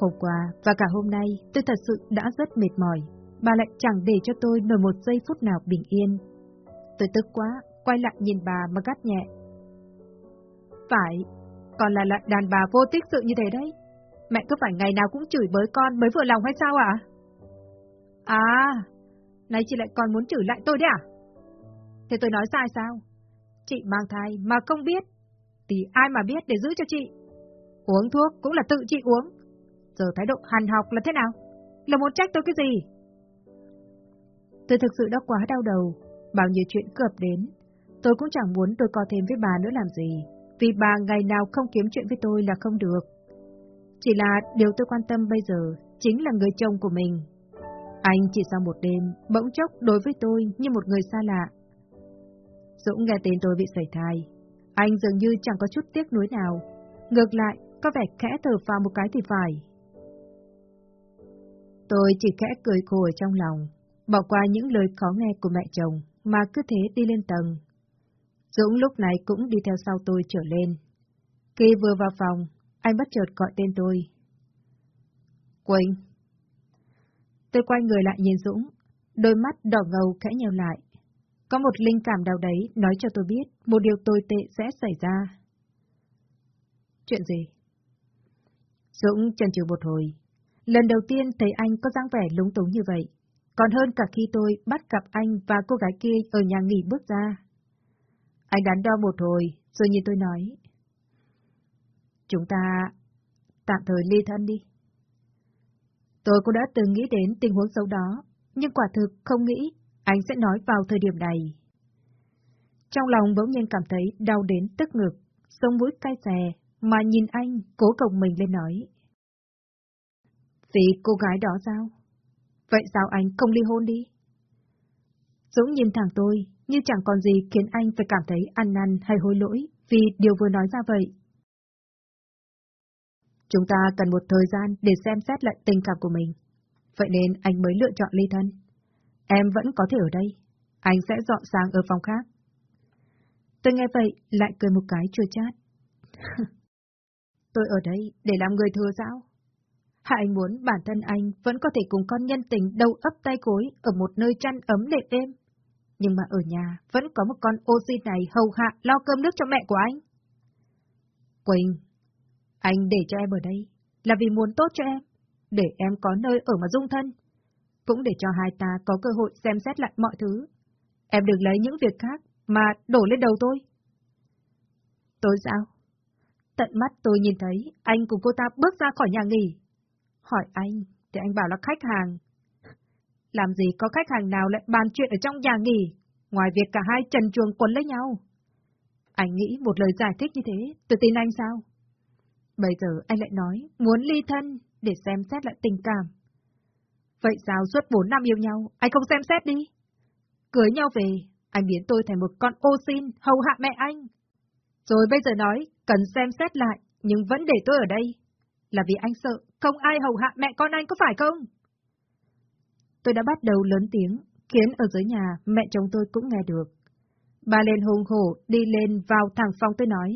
Hôm qua và cả hôm nay tôi thật sự đã rất mệt mỏi, bà lại chẳng để cho tôi nổi một giây phút nào bình yên. Tôi tức quá, quay lại nhìn bà mà gắt nhẹ. Phải, còn là loại đàn bà vô tích sự như thế đấy. Mẹ cứ phải ngày nào cũng chửi bới con mới vừa lòng hay sao ạ? À? à, nay chị lại còn muốn chửi lại tôi đấy à? Thế tôi nói sai sao? Chị mang thai mà không biết, thì ai mà biết để giữ cho chị? Uống thuốc cũng là tự chị uống. Giờ thái độ hàn học là thế nào? Là muốn trách tôi cái gì? Tôi thực sự đã quá đau đầu, bao nhiêu chuyện cập đến. Tôi cũng chẳng muốn tôi co thêm với bà nữa làm gì, vì bà ngày nào không kiếm chuyện với tôi là không được. Chỉ là điều tôi quan tâm bây giờ chính là người chồng của mình. Anh chỉ sau một đêm, bỗng chốc đối với tôi như một người xa lạ. Dũng nghe tên tôi bị sẩy thai. Anh dường như chẳng có chút tiếc nuối nào. Ngược lại, có vẻ khẽ thở vào một cái thì phải. Tôi chỉ khẽ cười khổ ở trong lòng, bỏ qua những lời khó nghe của mẹ chồng mà cứ thế đi lên tầng. Dũng lúc này cũng đi theo sau tôi trở lên. Khi vừa vào phòng, anh bất chợt gọi tên tôi. Quỳnh. Tôi quay người lại nhìn Dũng, đôi mắt đỏ ngầu khẽ nhau lại. Có một linh cảm nào đấy nói cho tôi biết một điều tồi tệ sẽ xảy ra. Chuyện gì? Dũng chần chừ một hồi. Lần đầu tiên thấy anh có dáng vẻ lúng túng như vậy. Còn hơn cả khi tôi bắt gặp anh và cô gái kia ở nhà nghỉ bước ra. Anh đắn đo một hồi, rồi nhìn tôi nói. Chúng ta tạm thời ly thân đi. Tôi cũng đã từng nghĩ đến tình huống xấu đó, nhưng quả thực không nghĩ anh sẽ nói vào thời điểm này. Trong lòng bỗng nhiên cảm thấy đau đến tức ngực, sông mũi cay xè, mà nhìn anh cố cổng mình lên nói. Vì cô gái đó sao? Vậy sao anh không ly hôn đi? Dũng nhìn thẳng tôi, như chẳng còn gì khiến anh phải cảm thấy ăn năn hay hối lỗi vì điều vừa nói ra vậy. Chúng ta cần một thời gian để xem xét lại tình cảm của mình. Vậy nên anh mới lựa chọn ly thân. Em vẫn có thể ở đây. Anh sẽ dọn sang ở phòng khác. Tôi nghe vậy, lại cười một cái chua chát. [laughs] tôi ở đây để làm người thừa sao? Hạ anh muốn bản thân anh vẫn có thể cùng con nhân tình đầu ấp tay cối ở một nơi chăn ấm đẹp êm? Nhưng mà ở nhà vẫn có một con ô di này hầu hạ lo cơm nước cho mẹ của anh. Quỳnh, anh để cho em ở đây là vì muốn tốt cho em, để em có nơi ở mà dung thân, cũng để cho hai ta có cơ hội xem xét lại mọi thứ. Em đừng lấy những việc khác mà đổ lên đầu tôi. Tôi sao? Tận mắt tôi nhìn thấy anh cùng cô ta bước ra khỏi nhà nghỉ. Hỏi anh, thì anh bảo là khách hàng. Làm gì có khách hàng nào lại bàn chuyện ở trong nhà nghỉ, ngoài việc cả hai trần chuồng quấn lấy nhau. Anh nghĩ một lời giải thích như thế, tôi tin anh sao? Bây giờ anh lại nói muốn ly thân để xem xét lại tình cảm. Vậy sao suốt bốn năm yêu nhau, anh không xem xét đi? Cưới nhau về, anh biến tôi thành một con ô xin hầu hạ mẹ anh. Rồi bây giờ nói, cần xem xét lại, nhưng vẫn để tôi ở đây. Là vì anh sợ, không ai hầu hạ mẹ con anh có phải không? Tôi đã bắt đầu lớn tiếng, khiến ở dưới nhà mẹ chồng tôi cũng nghe được. Bà lên hùng hổ đi lên vào thẳng phòng tôi nói.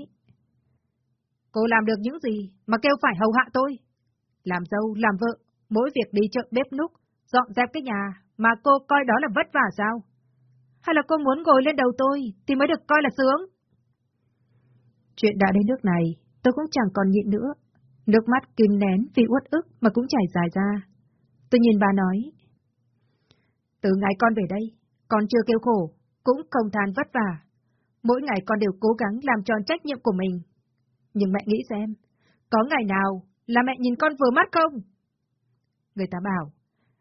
Cô làm được những gì mà kêu phải hầu hạ tôi? Làm dâu, làm vợ, mỗi việc đi chợ bếp núc, dọn dẹp cái nhà mà cô coi đó là vất vả sao? Hay là cô muốn ngồi lên đầu tôi thì mới được coi là sướng? Chuyện đã đến nước này, tôi cũng chẳng còn nhịn nữa. Nước mắt kìm nén vì uất ức mà cũng chảy dài ra. Tôi nhìn bà nói. Từ ngày con về đây, con chưa kêu khổ, cũng không than vất vả. Mỗi ngày con đều cố gắng làm tròn trách nhiệm của mình. Nhưng mẹ nghĩ xem, có ngày nào là mẹ nhìn con vừa mắt không? Người ta bảo,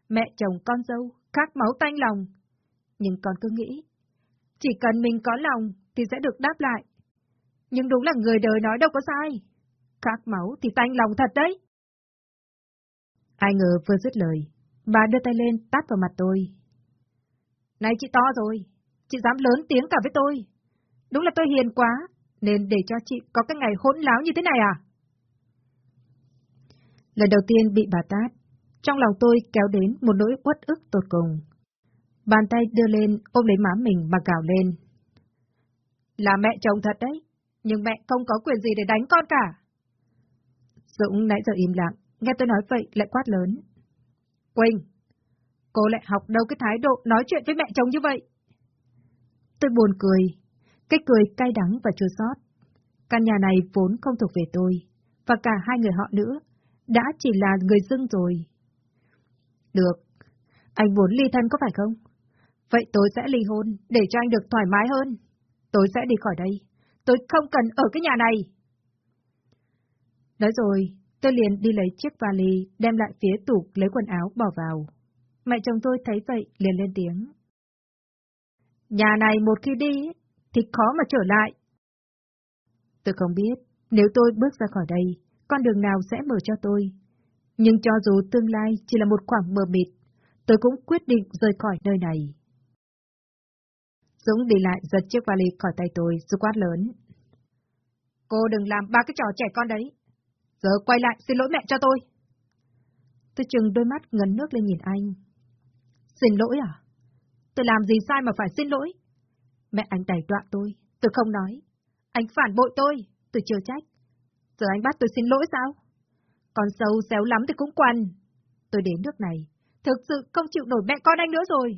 mẹ chồng con dâu, khác máu tanh lòng. Nhưng con cứ nghĩ, chỉ cần mình có lòng thì sẽ được đáp lại. Nhưng đúng là người đời nói đâu có sai. Khác máu thì tanh lòng thật đấy. Ai ngờ vừa dứt lời, bà đưa tay lên tát vào mặt tôi. Này chị to rồi, chị dám lớn tiếng cả với tôi. Đúng là tôi hiền quá, nên để cho chị có cái ngày hỗn láo như thế này à? Lần đầu tiên bị bà tát, trong lòng tôi kéo đến một nỗi uất ức tột cùng. Bàn tay đưa lên ôm lấy má mình mà gào lên. Là mẹ chồng thật đấy, nhưng mẹ không có quyền gì để đánh con cả. Dũng nãy giờ im lặng, nghe tôi nói vậy lại quát lớn. Quỳnh, cô lại học đâu cái thái độ nói chuyện với mẹ chồng như vậy? Tôi buồn cười, cái cười cay đắng và chua xót. Căn nhà này vốn không thuộc về tôi, và cả hai người họ nữa, đã chỉ là người dưng rồi. Được, anh muốn ly thân có phải không? Vậy tôi sẽ ly hôn, để cho anh được thoải mái hơn. Tôi sẽ đi khỏi đây. Tôi không cần ở cái nhà này. Nói rồi, tôi liền đi lấy chiếc vali, đem lại phía tủ lấy quần áo bỏ vào. Mẹ chồng tôi thấy vậy liền lên tiếng. Nhà này một khi đi, thì khó mà trở lại. Tôi không biết, nếu tôi bước ra khỏi đây, con đường nào sẽ mở cho tôi. Nhưng cho dù tương lai chỉ là một khoảng mờ mịt, tôi cũng quyết định rời khỏi nơi này. Dũng đi lại giật chiếc vali khỏi tay tôi, rồi quát lớn. Cô đừng làm ba cái trò trẻ con đấy. Giờ quay lại xin lỗi mẹ cho tôi. Tôi chừng đôi mắt ngấn nước lên nhìn anh. Xin lỗi à? Tôi làm gì sai mà phải xin lỗi? Mẹ anh đẩy đoạn tôi, Tôi không nói. Anh phản bội tôi, tôi chưa trách. Giờ anh bắt tôi xin lỗi sao? Còn sâu xéo lắm thì cũng quằn. Tôi đến nước này, thực sự không chịu nổi mẹ con anh nữa rồi.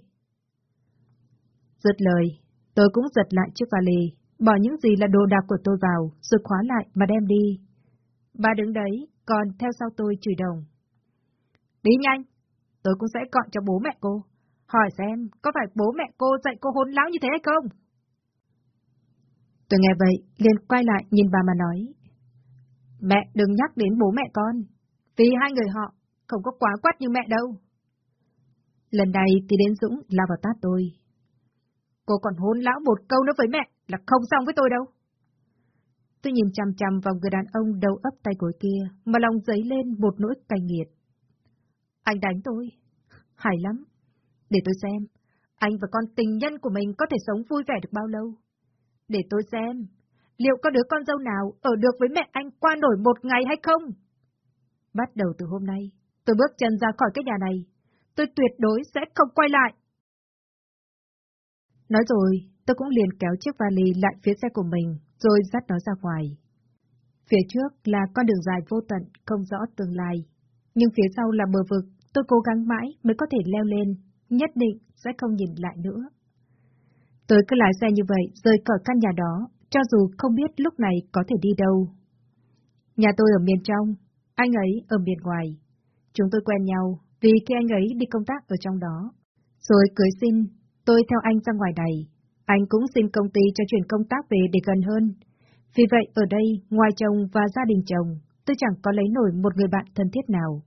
Giật lời, tôi cũng giật lại chiếc vali, bỏ những gì là đồ đạc của tôi vào, rồi khóa lại mà đem đi. Bà đứng đấy, còn theo sau tôi chửi đồng. Đi nhanh, tôi cũng sẽ gọi cho bố mẹ cô. Hỏi xem, có phải bố mẹ cô dạy cô hôn láo như thế hay không? Tôi nghe vậy, liền quay lại nhìn bà mà nói. Mẹ đừng nhắc đến bố mẹ con, vì hai người họ không có quá quát như mẹ đâu. Lần này thì đến Dũng lao vào tát tôi. Cô còn hôn lão một câu nữa với mẹ là không xong với tôi đâu. Tôi nhìn chằm chằm vào người đàn ông đầu ấp tay gối kia, mà lòng dấy lên một nỗi cay nghiệt. Anh đánh tôi. Hay lắm. Để tôi xem, anh và con tình nhân của mình có thể sống vui vẻ được bao lâu. Để tôi xem, liệu có đứa con dâu nào ở được với mẹ anh qua nổi một ngày hay không? Bắt đầu từ hôm nay, tôi bước chân ra khỏi cái nhà này, tôi tuyệt đối sẽ không quay lại. Nói rồi, tôi cũng liền kéo chiếc vali lại phía xe của mình, rồi dắt nó ra ngoài. Phía trước là con đường dài vô tận, không rõ tương lai. Nhưng phía sau là bờ vực, tôi cố gắng mãi mới có thể leo lên, nhất định sẽ không nhìn lại nữa. Tôi cứ lái xe như vậy, rời khỏi căn nhà đó, cho dù không biết lúc này có thể đi đâu. Nhà tôi ở miền trong, anh ấy ở miền ngoài. Chúng tôi quen nhau vì khi anh ấy đi công tác ở trong đó. Rồi cưới xin, tôi theo anh ra ngoài này. Anh cũng xin công ty cho chuyển công tác về để gần hơn. Vì vậy ở đây, ngoài chồng và gia đình chồng, tôi chẳng có lấy nổi một người bạn thân thiết nào.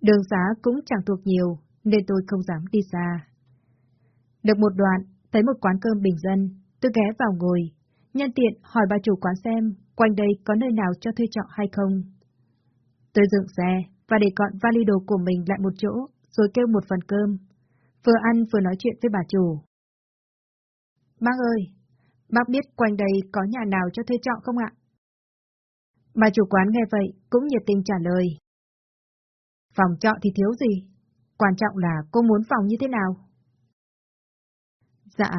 Đường giá cũng chẳng thuộc nhiều, nên tôi không dám đi xa. Được một đoạn, thấy một quán cơm bình dân, tôi ghé vào ngồi, nhân tiện hỏi bà chủ quán xem quanh đây có nơi nào cho thuê trọ hay không. Tôi dựng xe và để gọn vali đồ của mình lại một chỗ, rồi kêu một phần cơm. Vừa ăn vừa nói chuyện với bà chủ. Bác ơi, bác biết quanh đây có nhà nào cho thuê trọ không ạ? Bà chủ quán nghe vậy cũng nhiệt tình trả lời. Phòng trọ thì thiếu gì? Quan trọng là cô muốn phòng như thế nào? Dạ,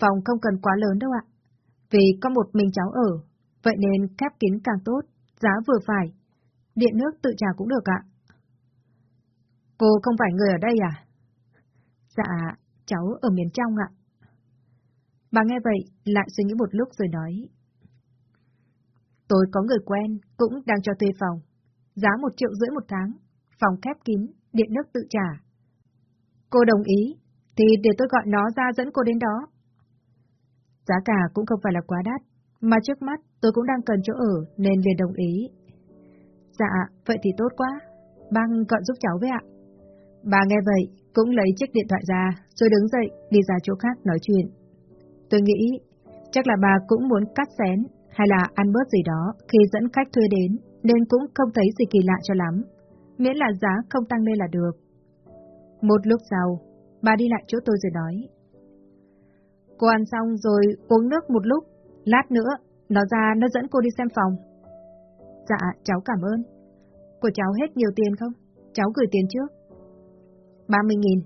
phòng không cần quá lớn đâu ạ. Vì có một mình cháu ở, vậy nên khép kín càng tốt, giá vừa phải. Điện nước tự trả cũng được ạ. Cô không phải người ở đây à? Dạ, cháu ở miền trong ạ. Bà nghe vậy, lại suy nghĩ một lúc rồi nói. Tôi có người quen, cũng đang cho thuê phòng. Giá một triệu rưỡi một tháng, phòng khép kín, điện nước tự trả. Cô đồng ý, thì để tôi gọi nó ra dẫn cô đến đó. Giá cả cũng không phải là quá đắt, mà trước mắt tôi cũng đang cần chỗ ở nên liền đồng ý. Dạ, vậy thì tốt quá. Băng gọi giúp cháu với ạ. Bà nghe vậy, cũng lấy chiếc điện thoại ra, rồi đứng dậy, đi ra chỗ khác nói chuyện. Tôi nghĩ, chắc là bà cũng muốn cắt xén, hay là ăn bớt gì đó khi dẫn khách thuê đến, nên cũng không thấy gì kỳ lạ cho lắm. Miễn là giá không tăng lên là được. Một lúc sau, bà đi lại chỗ tôi rồi nói. Cô ăn xong rồi uống nước một lúc, lát nữa, nó ra nó dẫn cô đi xem phòng. Dạ, cháu cảm ơn. Của cháu hết nhiều tiền không? Cháu gửi tiền trước. 30 nghìn.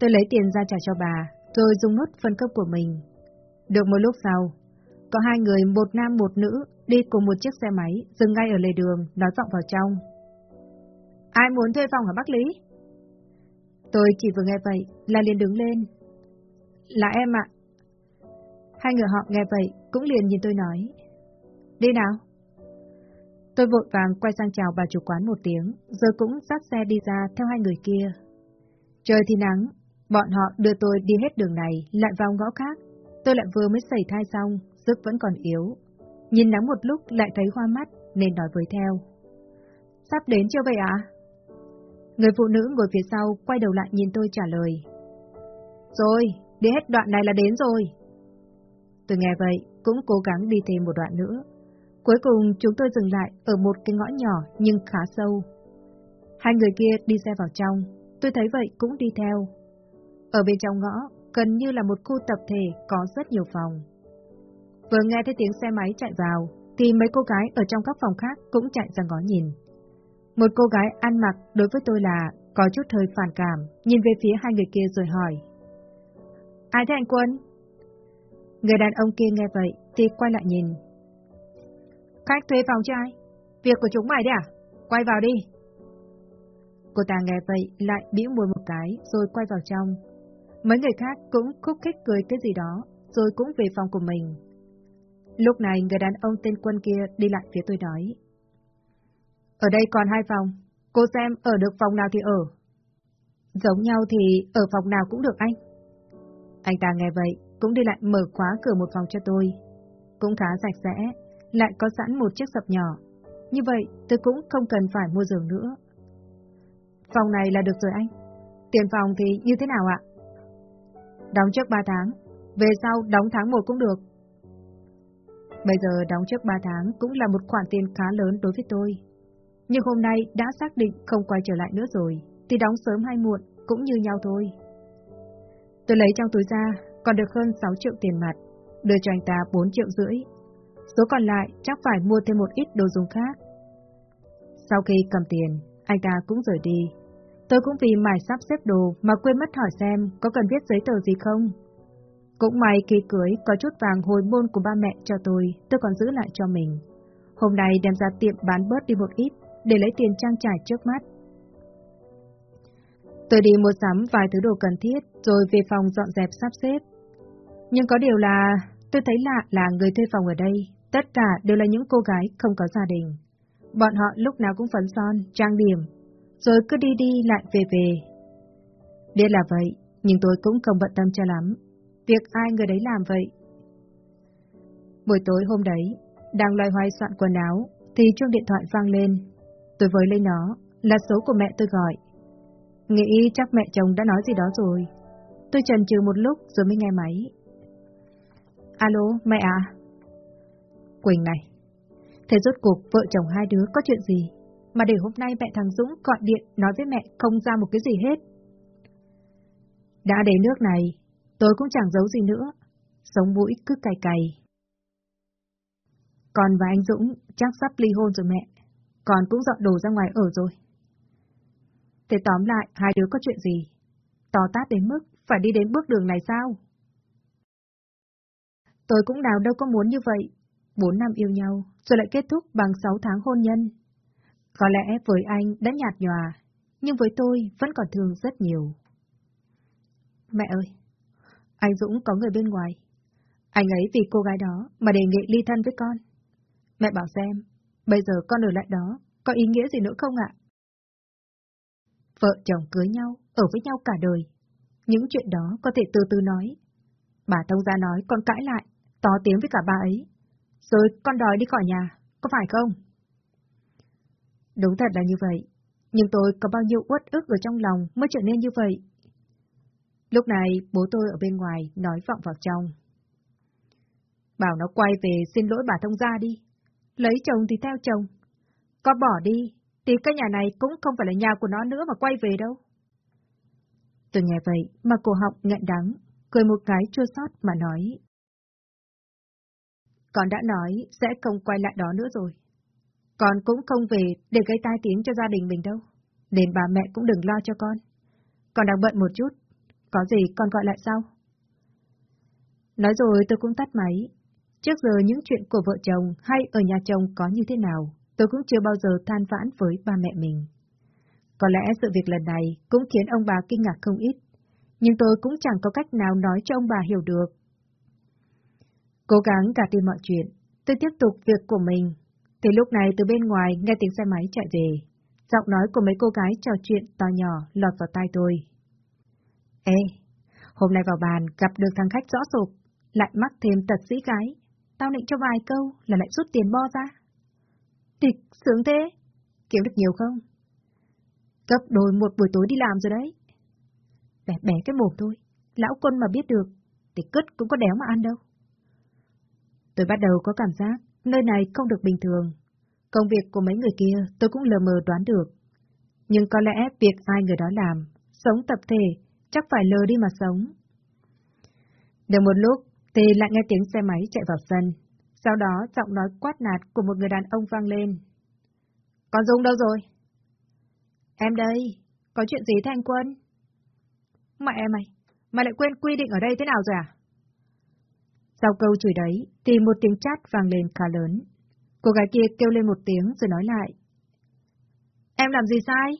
Tôi lấy tiền ra trả cho bà, rồi dùng nốt phân cấp của mình. Được một lúc sau, có hai người, một nam một nữ, đi cùng một chiếc xe máy, dừng ngay ở lề đường, nói giọng vào trong. Ai muốn thuê phòng ở Bắc Lý? Tôi chỉ vừa nghe vậy là liền đứng lên. Là em ạ. Hai người họ nghe vậy cũng liền nhìn tôi nói. Đi nào. Tôi vội vàng quay sang chào bà chủ quán một tiếng, rồi cũng dắt xe đi ra theo hai người kia. Trời thì nắng, bọn họ đưa tôi đi hết đường này, lại vào ngõ khác. Tôi lại vừa mới xảy thai xong, sức vẫn còn yếu. Nhìn nắng một lúc lại thấy hoa mắt, nên nói với theo. Sắp đến chưa vậy ạ? Người phụ nữ ngồi phía sau quay đầu lại nhìn tôi trả lời. Rồi, đi hết đoạn này là đến rồi. Tôi nghe vậy, cũng cố gắng đi thêm một đoạn nữa. Cuối cùng chúng tôi dừng lại ở một cái ngõ nhỏ nhưng khá sâu. Hai người kia đi xe vào trong, tôi thấy vậy cũng đi theo. Ở bên trong ngõ, gần như là một khu tập thể có rất nhiều phòng. Vừa nghe thấy tiếng xe máy chạy vào, thì mấy cô gái ở trong các phòng khác cũng chạy ra ngó nhìn. Một cô gái ăn mặc đối với tôi là có chút hơi phản cảm, nhìn về phía hai người kia rồi hỏi. Ai thế anh Quân? Người đàn ông kia nghe vậy thì quay lại nhìn. Khách thuê phòng cho ai? Việc của chúng mày đấy à? Quay vào đi. Cô ta nghe vậy lại bĩu môi một cái rồi quay vào trong. Mấy người khác cũng khúc khích cười cái gì đó rồi cũng về phòng của mình. Lúc này người đàn ông tên quân kia đi lại phía tôi nói. Ở đây còn hai phòng, cô xem ở được phòng nào thì ở. Giống nhau thì ở phòng nào cũng được anh. Anh ta nghe vậy, cũng đi lại mở khóa cửa một phòng cho tôi. Cũng khá sạch sẽ, lại có sẵn một chiếc sập nhỏ. Như vậy, tôi cũng không cần phải mua giường nữa. Phòng này là được rồi anh. Tiền phòng thì như thế nào ạ? Đóng trước 3 tháng, về sau đóng tháng 1 cũng được. Bây giờ đóng trước 3 tháng cũng là một khoản tiền khá lớn đối với tôi. Nhưng hôm nay đã xác định không quay trở lại nữa rồi, thì đóng sớm hay muộn cũng như nhau thôi. Tôi lấy trong túi ra, còn được hơn 6 triệu tiền mặt, đưa cho anh ta 4 triệu rưỡi. Số còn lại chắc phải mua thêm một ít đồ dùng khác. Sau khi cầm tiền, anh ta cũng rời đi. Tôi cũng vì mải sắp xếp đồ mà quên mất hỏi xem có cần viết giấy tờ gì không. Cũng may khi cưới có chút vàng hồi môn của ba mẹ cho tôi, tôi còn giữ lại cho mình. Hôm nay đem ra tiệm bán bớt đi một ít để lấy tiền trang trải trước mắt. Tôi đi mua sắm vài thứ đồ cần thiết rồi về phòng dọn dẹp sắp xếp. Nhưng có điều là tôi thấy lạ là người thuê phòng ở đây, tất cả đều là những cô gái không có gia đình. Bọn họ lúc nào cũng phấn son, trang điểm, rồi cứ đi đi lại về về. Biết là vậy, nhưng tôi cũng không bận tâm cho lắm. Việc ai người đấy làm vậy? Buổi tối hôm đấy, đang loay hoay soạn quần áo, thì chuông điện thoại vang lên. Tôi với lấy nó, là số của mẹ tôi gọi. Nghĩ chắc mẹ chồng đã nói gì đó rồi. Tôi chần chừ một lúc rồi mới nghe máy. Alo, mẹ à? Quỳnh này, thế rốt cuộc vợ chồng hai đứa có chuyện gì mà để hôm nay mẹ thằng Dũng gọi điện nói với mẹ không ra một cái gì hết? Đã đến nước này, tôi cũng chẳng giấu gì nữa, sống mũi cứ cày cày. Con và anh Dũng chắc sắp ly hôn rồi mẹ, con cũng dọn đồ ra ngoài ở rồi. Thế tóm lại, hai đứa có chuyện gì? To tát đến mức phải đi đến bước đường này sao? Tôi cũng nào đâu có muốn như vậy. Bốn năm yêu nhau, rồi lại kết thúc bằng sáu tháng hôn nhân. Có lẽ với anh đã nhạt nhòa, nhưng với tôi vẫn còn thương rất nhiều. Mẹ ơi, anh Dũng có người bên ngoài. Anh ấy vì cô gái đó mà đề nghị ly thân với con. Mẹ bảo xem, bây giờ con ở lại đó, có ý nghĩa gì nữa không ạ? Vợ chồng cưới nhau, ở với nhau cả đời. Những chuyện đó có thể từ từ nói. Bà Tông Gia nói con cãi lại, to tiếng với cả bà ấy. Rồi con đòi đi khỏi nhà, có phải không? Đúng thật là như vậy, nhưng tôi có bao nhiêu uất ức ở trong lòng mới trở nên như vậy. Lúc này bố tôi ở bên ngoài nói vọng vào trong. Bảo nó quay về xin lỗi bà thông gia đi. Lấy chồng thì theo chồng. Có bỏ đi, thì cái nhà này cũng không phải là nhà của nó nữa mà quay về đâu. Tôi nghe vậy mà cổ họng nghẹn đắng, cười một cái chua xót mà nói. Con đã nói sẽ không quay lại đó nữa rồi. Con cũng không về để gây tai tiếng cho gia đình mình đâu. Nên bà mẹ cũng đừng lo cho con. Con đang bận một chút. Có gì con gọi lại sau. Nói rồi tôi cũng tắt máy. Trước giờ những chuyện của vợ chồng hay ở nhà chồng có như thế nào, tôi cũng chưa bao giờ than vãn với ba mẹ mình. Có lẽ sự việc lần này cũng khiến ông bà kinh ngạc không ít, nhưng tôi cũng chẳng có cách nào nói cho ông bà hiểu được. Cố gắng cả đi mọi chuyện, tôi tiếp tục việc của mình thì lúc này từ bên ngoài nghe tiếng xe máy chạy về, giọng nói của mấy cô gái trò chuyện to nhỏ lọt vào tai tôi. Ê, hôm nay vào bàn gặp được thằng khách rõ sụp, lại mắc thêm tật sĩ gái, tao định cho vài câu là lại rút tiền bo ra. Tịch, sướng thế, kiếm được nhiều không? Gấp đôi một buổi tối đi làm rồi đấy. Bẻ bẻ cái mồm thôi, lão quân mà biết được, thì cứt cũng có đéo mà ăn đâu. Tôi bắt đầu có cảm giác Nơi này không được bình thường. Công việc của mấy người kia tôi cũng lờ mờ đoán được. Nhưng có lẽ việc ai người đó làm, sống tập thể, chắc phải lờ đi mà sống. Được một lúc, thì lại nghe tiếng xe máy chạy vào sân. Sau đó giọng nói quát nạt của một người đàn ông vang lên. Con Dung đâu rồi? Em đây, có chuyện gì thanh quân? Mẹ mày, mày lại quên quy định ở đây thế nào rồi à? Sau câu chửi đấy thì một tiếng chát vang lên khá lớn. Cô gái kia kêu lên một tiếng rồi nói lại. Em làm gì sai?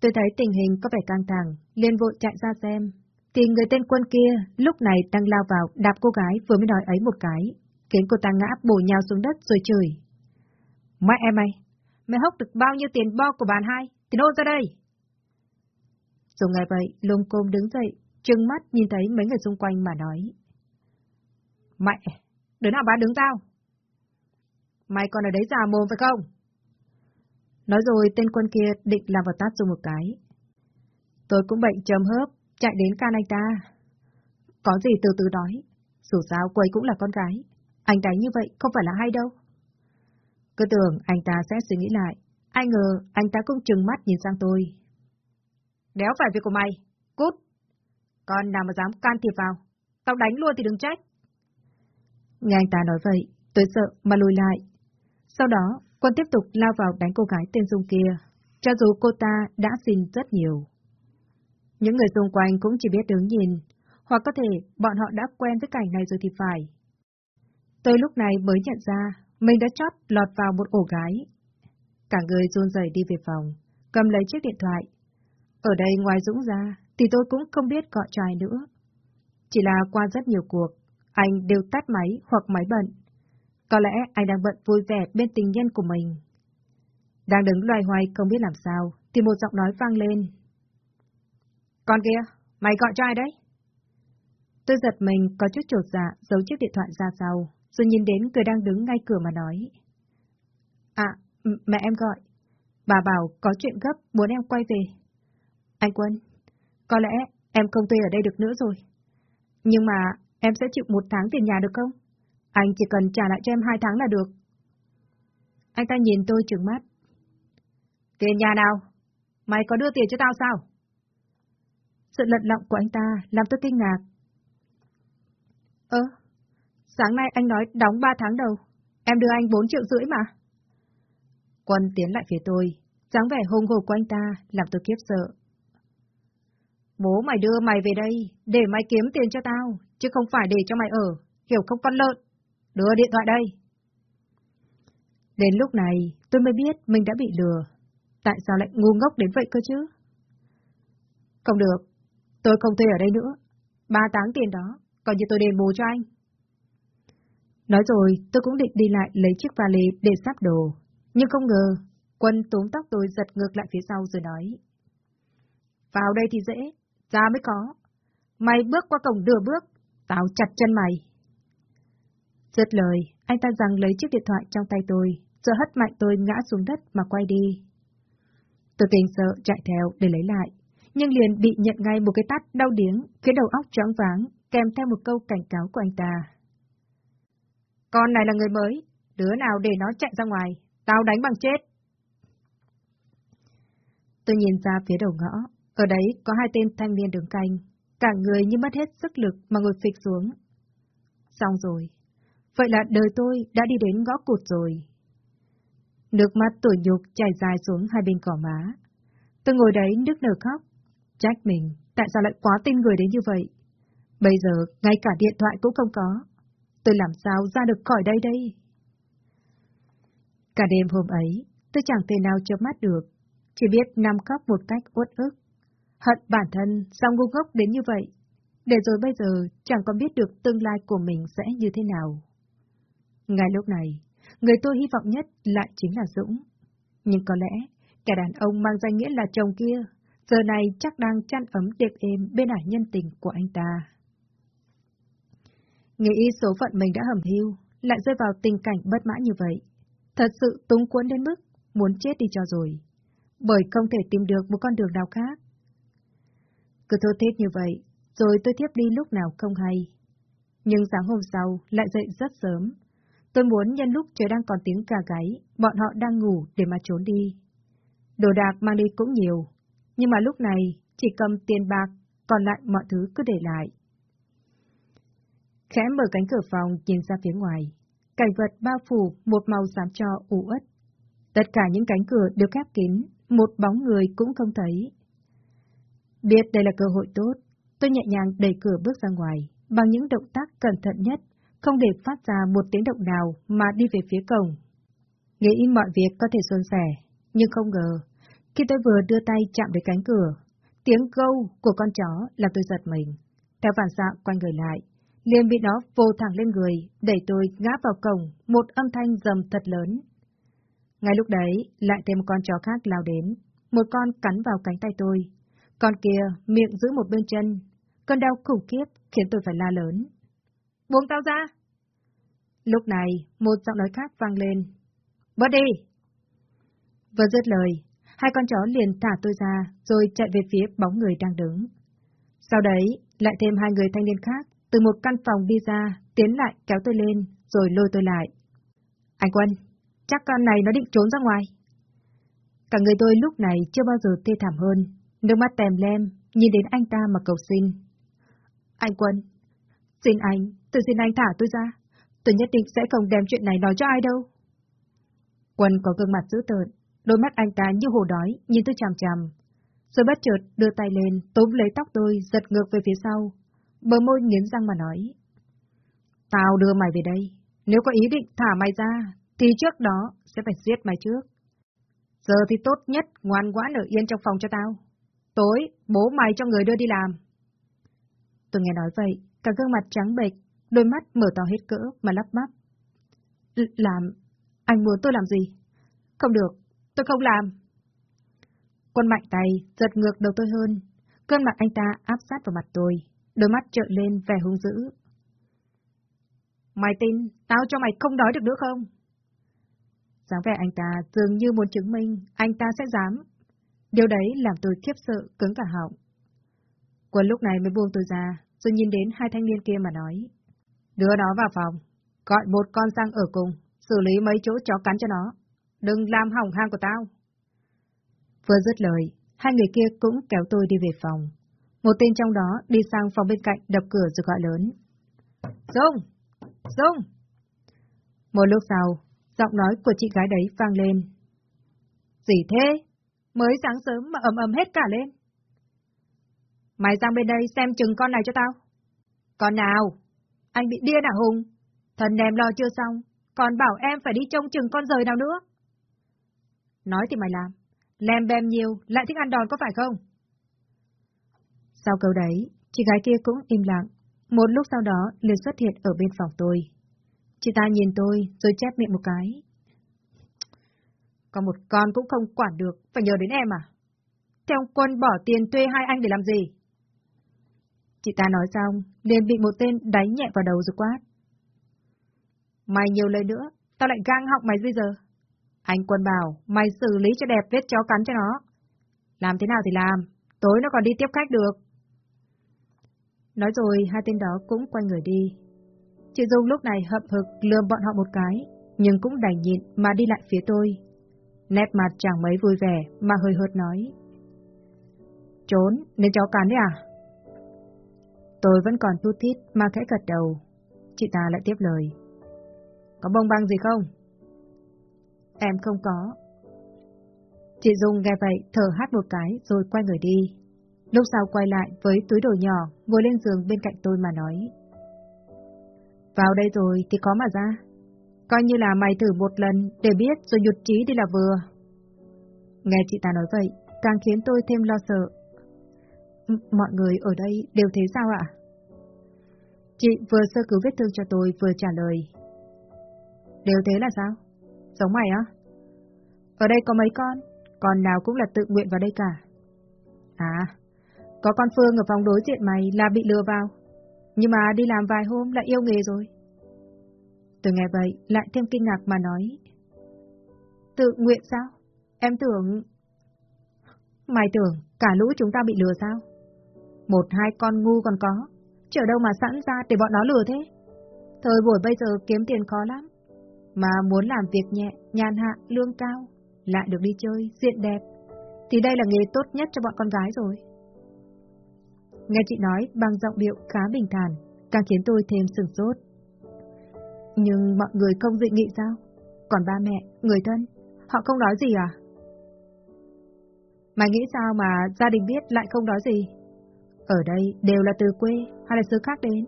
Tôi thấy tình hình có vẻ căng thẳng, liền vội chạy ra xem. Thì người tên quân kia lúc này đang lao vào đạp cô gái vừa mới nói ấy một cái, khiến cô ta ngã bổ nhào xuống đất rồi chửi. Mẹ em mày, mày hốc được bao nhiêu tiền bo của bàn hai, thì nôn ra đây. Rồi ngày vậy, lông côm đứng dậy, trừng mắt nhìn thấy mấy người xung quanh mà nói. Mẹ, đứa nào bán đứng tao? Mày còn ở đấy già mồm phải không? Nói rồi tên quân kia định làm vào tát dùng một cái. Tôi cũng bệnh trầm hớp, chạy đến can anh ta. Có gì từ từ nói, dù sao quầy cũng là con gái, anh đánh như vậy không phải là hay đâu. Cứ tưởng anh ta sẽ suy nghĩ lại, ai ngờ anh ta cũng trừng mắt nhìn sang tôi. Đéo phải việc của mày, cút. Con nào mà dám can thiệp vào, tao đánh luôn thì đừng trách. Nghe anh ta nói vậy, tôi sợ mà lùi lại. Sau đó, quân tiếp tục lao vào đánh cô gái tên Dung kia, cho dù cô ta đã xin rất nhiều. Những người xung quanh cũng chỉ biết đứng nhìn, hoặc có thể bọn họ đã quen với cảnh này rồi thì phải. Tôi lúc này mới nhận ra mình đã chót lọt vào một ổ gái. Cả người run rẩy đi về phòng, cầm lấy chiếc điện thoại. Ở đây ngoài Dũng ra, thì tôi cũng không biết gọi trai nữa. Chỉ là qua rất nhiều cuộc, anh đều tắt máy hoặc máy bận. Có lẽ anh đang bận vui vẻ bên tình nhân của mình. Đang đứng loài hoài không biết làm sao, thì một giọng nói vang lên. Con kia, mày gọi cho ai đấy? Tôi giật mình có chút trột dạ, giấu chiếc điện thoại ra sau, rồi nhìn đến người đang đứng ngay cửa mà nói. À, mẹ em gọi. Bà bảo có chuyện gấp, muốn em quay về. Anh Quân, có lẽ em không thuê ở đây được nữa rồi. Nhưng mà em sẽ chịu một tháng tiền nhà được không? Anh chỉ cần trả lại cho em hai tháng là được. Anh ta nhìn tôi trừng mắt. Tiền nhà nào? Mày có đưa tiền cho tao sao? Sự lận lọng của anh ta làm tôi kinh ngạc. Ơ, sáng nay anh nói đóng ba tháng đầu, em đưa anh bốn triệu rưỡi mà. Quân tiến lại phía tôi, dáng vẻ hung hồ của anh ta làm tôi kiếp sợ. Bố mày đưa mày về đây, để mày kiếm tiền cho tao, chứ không phải để cho mày ở, hiểu không con lợn. Đưa điện thoại đây. Đến lúc này, tôi mới biết mình đã bị lừa. Tại sao lại ngu ngốc đến vậy cơ chứ? Không được, tôi không thuê ở đây nữa. Ba tháng tiền đó, coi như tôi đền bù cho anh. Nói rồi, tôi cũng định đi lại lấy chiếc vali để sắp đồ. Nhưng không ngờ, quân túm tóc tôi giật ngược lại phía sau rồi nói. Vào đây thì dễ, ra mới có. Mày bước qua cổng nửa bước, tao chặt chân mày. Dứt lời, anh ta rằng lấy chiếc điện thoại trong tay tôi, rồi hất mạnh tôi ngã xuống đất mà quay đi. Tôi kinh sợ chạy theo để lấy lại, nhưng liền bị nhận ngay một cái tát đau điếng, khiến đầu óc choáng váng, kèm theo một câu cảnh cáo của anh ta. Con này là người mới, đứa nào để nó chạy ra ngoài, tao đánh bằng chết. Tôi nhìn ra phía đầu ngõ, ở đấy có hai tên thanh niên đứng canh, cả người như mất hết sức lực mà ngồi phịch xuống. Xong rồi, vậy là đời tôi đã đi đến ngõ cụt rồi. Nước mắt tủi nhục chảy dài xuống hai bên cỏ má. Tôi ngồi đấy nước nở khóc, trách mình, tại sao lại quá tin người đến như vậy. Bây giờ, ngay cả điện thoại cũng không có. Tôi làm sao ra được khỏi đây đây? Cả đêm hôm ấy, tôi chẳng thể nào chớp mắt được, chỉ biết nằm khóc một cách uất ức. Hận bản thân, sao ngu ngốc đến như vậy? Để rồi bây giờ chẳng còn biết được tương lai của mình sẽ như thế nào. Ngay lúc này, người tôi hy vọng nhất lại chính là Dũng. Nhưng có lẽ, kẻ đàn ông mang danh nghĩa là chồng kia, giờ này chắc đang chăn ấm đệm êm bên ải nhân tình của anh ta. Nghĩ số phận mình đã hầm hưu, lại rơi vào tình cảnh bất mãn như vậy. Thật sự túng cuốn đến mức muốn chết đi cho rồi, bởi không thể tìm được một con đường nào khác. Cứ thô thiết như vậy, rồi tôi tiếp đi lúc nào không hay. Nhưng sáng hôm sau lại dậy rất sớm. Tôi muốn nhân lúc trời đang còn tiếng cà gáy, bọn họ đang ngủ để mà trốn đi. Đồ đạc mang đi cũng nhiều, nhưng mà lúc này chỉ cầm tiền bạc, còn lại mọi thứ cứ để lại. Khẽ mở cánh cửa phòng nhìn ra phía ngoài, cảnh vật bao phủ một màu xám cho u uất. Tất cả những cánh cửa đều khép kín, một bóng người cũng không thấy. Biết đây là cơ hội tốt, tôi nhẹ nhàng đẩy cửa bước ra ngoài, bằng những động tác cẩn thận nhất, không để phát ra một tiếng động nào mà đi về phía cổng. Nghĩ mọi việc có thể xuân sẻ, nhưng không ngờ, khi tôi vừa đưa tay chạm đến cánh cửa, tiếng gâu của con chó làm tôi giật mình. Theo phản xạ quay người lại, liền bị nó vô thẳng lên người, đẩy tôi ngã vào cổng, một âm thanh rầm thật lớn. Ngay lúc đấy, lại thêm một con chó khác lao đến, một con cắn vào cánh tay tôi. Con kia miệng giữ một bên chân, cơn đau khủng khiếp khiến tôi phải la lớn. Buông tao ra! Lúc này, một giọng nói khác vang lên. Bớt đi! Vừa dứt lời, hai con chó liền thả tôi ra, rồi chạy về phía bóng người đang đứng. Sau đấy, lại thêm hai người thanh niên khác, từ một căn phòng đi ra, tiến lại kéo tôi lên, rồi lôi tôi lại. Anh Quân, chắc con này nó định trốn ra ngoài. Cả người tôi lúc này chưa bao giờ tê thảm hơn, nước mắt tèm lem, nhìn đến anh ta mà cầu xin. Anh Quân, xin anh, tôi xin anh thả tôi ra. Tôi nhất định sẽ không đem chuyện này nói cho ai đâu. Quân có gương mặt dữ tợn, đôi mắt anh ta như hồ đói, nhìn tôi chằm chằm. Rồi bất chợt đưa tay lên, túm lấy tóc tôi, giật ngược về phía sau. Bờ môi nghiến răng mà nói. Tao đưa mày về đây. Nếu có ý định thả mày ra, thì trước đó sẽ phải giết mày trước. Giờ thì tốt nhất ngoan ngoãn ở yên trong phòng cho tao. Tối, bố mày cho người đưa đi làm. Tôi nghe nói vậy, cả gương mặt trắng bệch, đôi mắt mở to hết cỡ mà lắp bắp. Làm? Anh muốn tôi làm gì? Không được, tôi không làm. Quân mạnh tay, giật ngược đầu tôi hơn. Cơn mặt anh ta áp sát vào mặt tôi, đôi mắt trợn lên vẻ hung dữ. Mày tin, tao cho mày không đói được nữa không? dáng vẻ anh ta dường như muốn chứng minh anh ta sẽ dám. Điều đấy làm tôi khiếp sợ, cứng cả họng. Quân lúc này mới buông tôi ra, rồi nhìn đến hai thanh niên kia mà nói. Đưa nó vào phòng, gọi một con sang ở cùng, xử lý mấy chỗ chó cắn cho nó. Đừng làm hỏng hang của tao. Vừa dứt lời, hai người kia cũng kéo tôi đi về phòng. Một tên trong đó đi sang phòng bên cạnh đập cửa rồi gọi lớn. Dung! Dung! Một lúc sau, giọng nói của chị gái đấy vang lên. Gì thế? Mới sáng sớm mà ầm ầm hết cả lên. Mày sang bên đây xem chừng con này cho tao. Con nào? Anh bị điên à Hùng? Thần em lo chưa xong, còn bảo em phải đi trông chừng con rời nào nữa. Nói thì mày làm. Lem bem nhiều, lại thích ăn đòn có phải không? Sau câu đấy, chị gái kia cũng im lặng. Một lúc sau đó liền xuất hiện ở bên phòng tôi. Chị ta nhìn tôi rồi chép miệng một cái. Còn một con cũng không quản được, phải nhờ đến em à? Theo quân bỏ tiền thuê hai anh để làm gì? Chị ta nói xong, liền bị một tên đánh nhẹ vào đầu rồi quát. Mày nhiều lời nữa, tao lại gang họng mày bây giờ. Anh quân bảo, mày xử lý cho đẹp vết chó cắn cho nó. Làm thế nào thì làm, tối nó còn đi tiếp khách được. Nói rồi, hai tên đó cũng quay người đi. Chị Dung lúc này hậm hực lườm bọn họ một cái, nhưng cũng đành nhịn mà đi lại phía tôi. Nét mặt chẳng mấy vui vẻ mà hơi hợt nói. Trốn, nên cháu cắn đấy à? Tôi vẫn còn thút thít mà khẽ gật đầu. Chị ta lại tiếp lời. Có bông băng gì không? Em không có. Chị Dung nghe vậy thở hát một cái rồi quay người đi. Lúc sau quay lại với túi đồ nhỏ, ngồi lên giường bên cạnh tôi mà nói. Vào đây rồi thì có mà ra. Coi như là mày thử một lần để biết rồi nhụt chí đi là vừa. Nghe chị ta nói vậy, càng khiến tôi thêm lo sợ. M mọi người ở đây đều thế sao ạ? Chị vừa sơ cứu vết thương cho tôi vừa trả lời. Đều thế là sao? Giống mày á? Ở đây có mấy con, con nào cũng là tự nguyện vào đây cả. À, có con Phương ở phòng đối diện mày là bị lừa vào, nhưng mà đi làm vài hôm lại yêu nghề rồi. Tôi nghe vậy, lại thêm kinh ngạc mà nói. Tự nguyện sao? Em tưởng... Mày tưởng cả lũ chúng ta bị lừa sao? Một hai con ngu còn có, chở đâu mà sẵn ra để bọn nó lừa thế? Thời buổi bây giờ kiếm tiền khó lắm, mà muốn làm việc nhẹ, nhàn hạ, lương cao, lại được đi chơi, diện đẹp, thì đây là nghề tốt nhất cho bọn con gái rồi. Nghe chị nói bằng giọng điệu khá bình thản, càng khiến tôi thêm sửng sốt. Nhưng mọi người không dị nghị sao? Còn ba mẹ, người thân, họ không nói gì à? Mày nghĩ sao mà gia đình biết lại không nói gì? Ở đây đều là từ quê hay là xứ khác đến,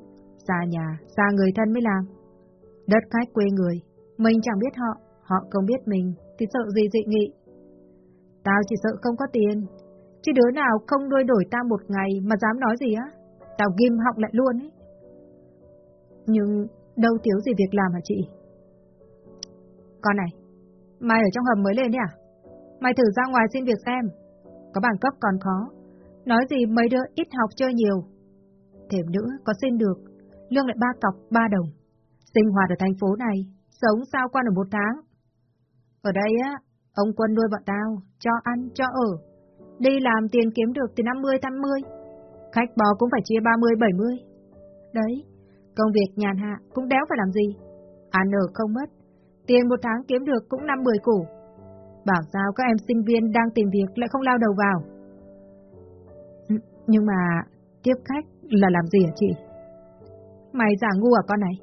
Xa nhà, xa người thân mới làm. Đất khách quê người, mình chẳng biết họ, họ không biết mình, thì sợ gì dị nghị. Tao chỉ sợ không có tiền, chứ đứa nào không đuôi đổi tao một ngày mà dám nói gì á. Tao ghim họng lại luôn ấy. Nhưng đâu thiếu gì việc làm hả chị? Con này, mày ở trong hầm mới lên đấy à? Mày thử ra ngoài xin việc xem. Có bằng cấp còn khó. Nói gì mấy đứa ít học chơi nhiều. Thêm nữa, có xin được. Lương lại ba cọc, ba đồng. Sinh hoạt ở thành phố này, sống sao qua được một tháng. Ở đây á, ông quân nuôi bọn tao, cho ăn, cho ở. Đi làm tiền kiếm được từ 50-80. Khách bò cũng phải chia 30-70. Đấy, công việc nhàn hạ cũng đéo phải làm gì. À, Ăn ở không mất, tiền một tháng kiếm được cũng 5-10 củ. Bảo sao các em sinh viên đang tìm việc lại không lao đầu vào. Ừ, nhưng mà, tiếp khách là làm gì hả chị? Mày giả ngu à con này?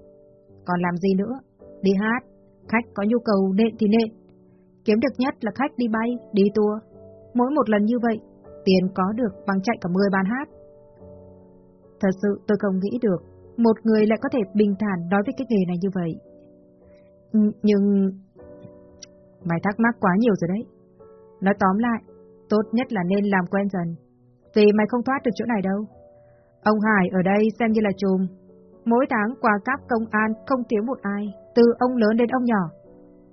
Còn làm gì nữa? Đi hát, khách có nhu cầu nện thì nện. Kiếm được nhất là khách đi bay, đi tour. Mỗi một lần như vậy, tiền có được bằng chạy cả 10 bàn hát. Thật sự tôi không nghĩ được, một người lại có thể bình thản nói với cái nghề này như vậy. Nhưng... Mày thắc mắc quá nhiều rồi đấy. Nói tóm lại, tốt nhất là nên làm quen dần. Vì mày không thoát được chỗ này đâu. Ông Hải ở đây xem như là chùm. Mỗi tháng qua các công an không thiếu một ai, từ ông lớn đến ông nhỏ.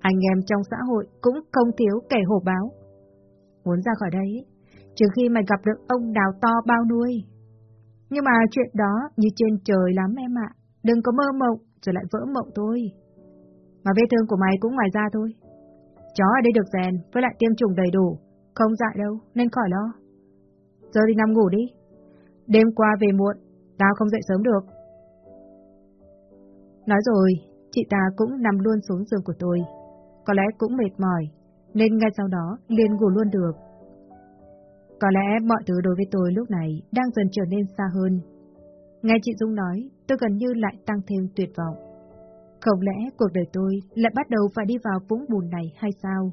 Anh em trong xã hội cũng không thiếu kẻ hổ báo. Muốn ra khỏi đây, trừ khi mày gặp được ông đào to bao nuôi. Nhưng mà chuyện đó như trên trời lắm em ạ. Đừng có mơ mộng, rồi lại vỡ mộng thôi. Mà vết thương của mày cũng ngoài ra thôi. Chó ở đây được rèn, với lại tiêm chủng đầy đủ. Không dại đâu, nên khỏi lo. Giờ đi nằm ngủ đi. Đêm qua về muộn, tao không dậy sớm được. Nói rồi, chị ta cũng nằm luôn xuống giường của tôi. Có lẽ cũng mệt mỏi, nên ngay sau đó liền ngủ luôn được. Có lẽ mọi thứ đối với tôi lúc này đang dần trở nên xa hơn. Nghe chị Dung nói, tôi gần như lại tăng thêm tuyệt vọng. Không lẽ cuộc đời tôi lại bắt đầu phải đi vào vũng bùn này hay sao?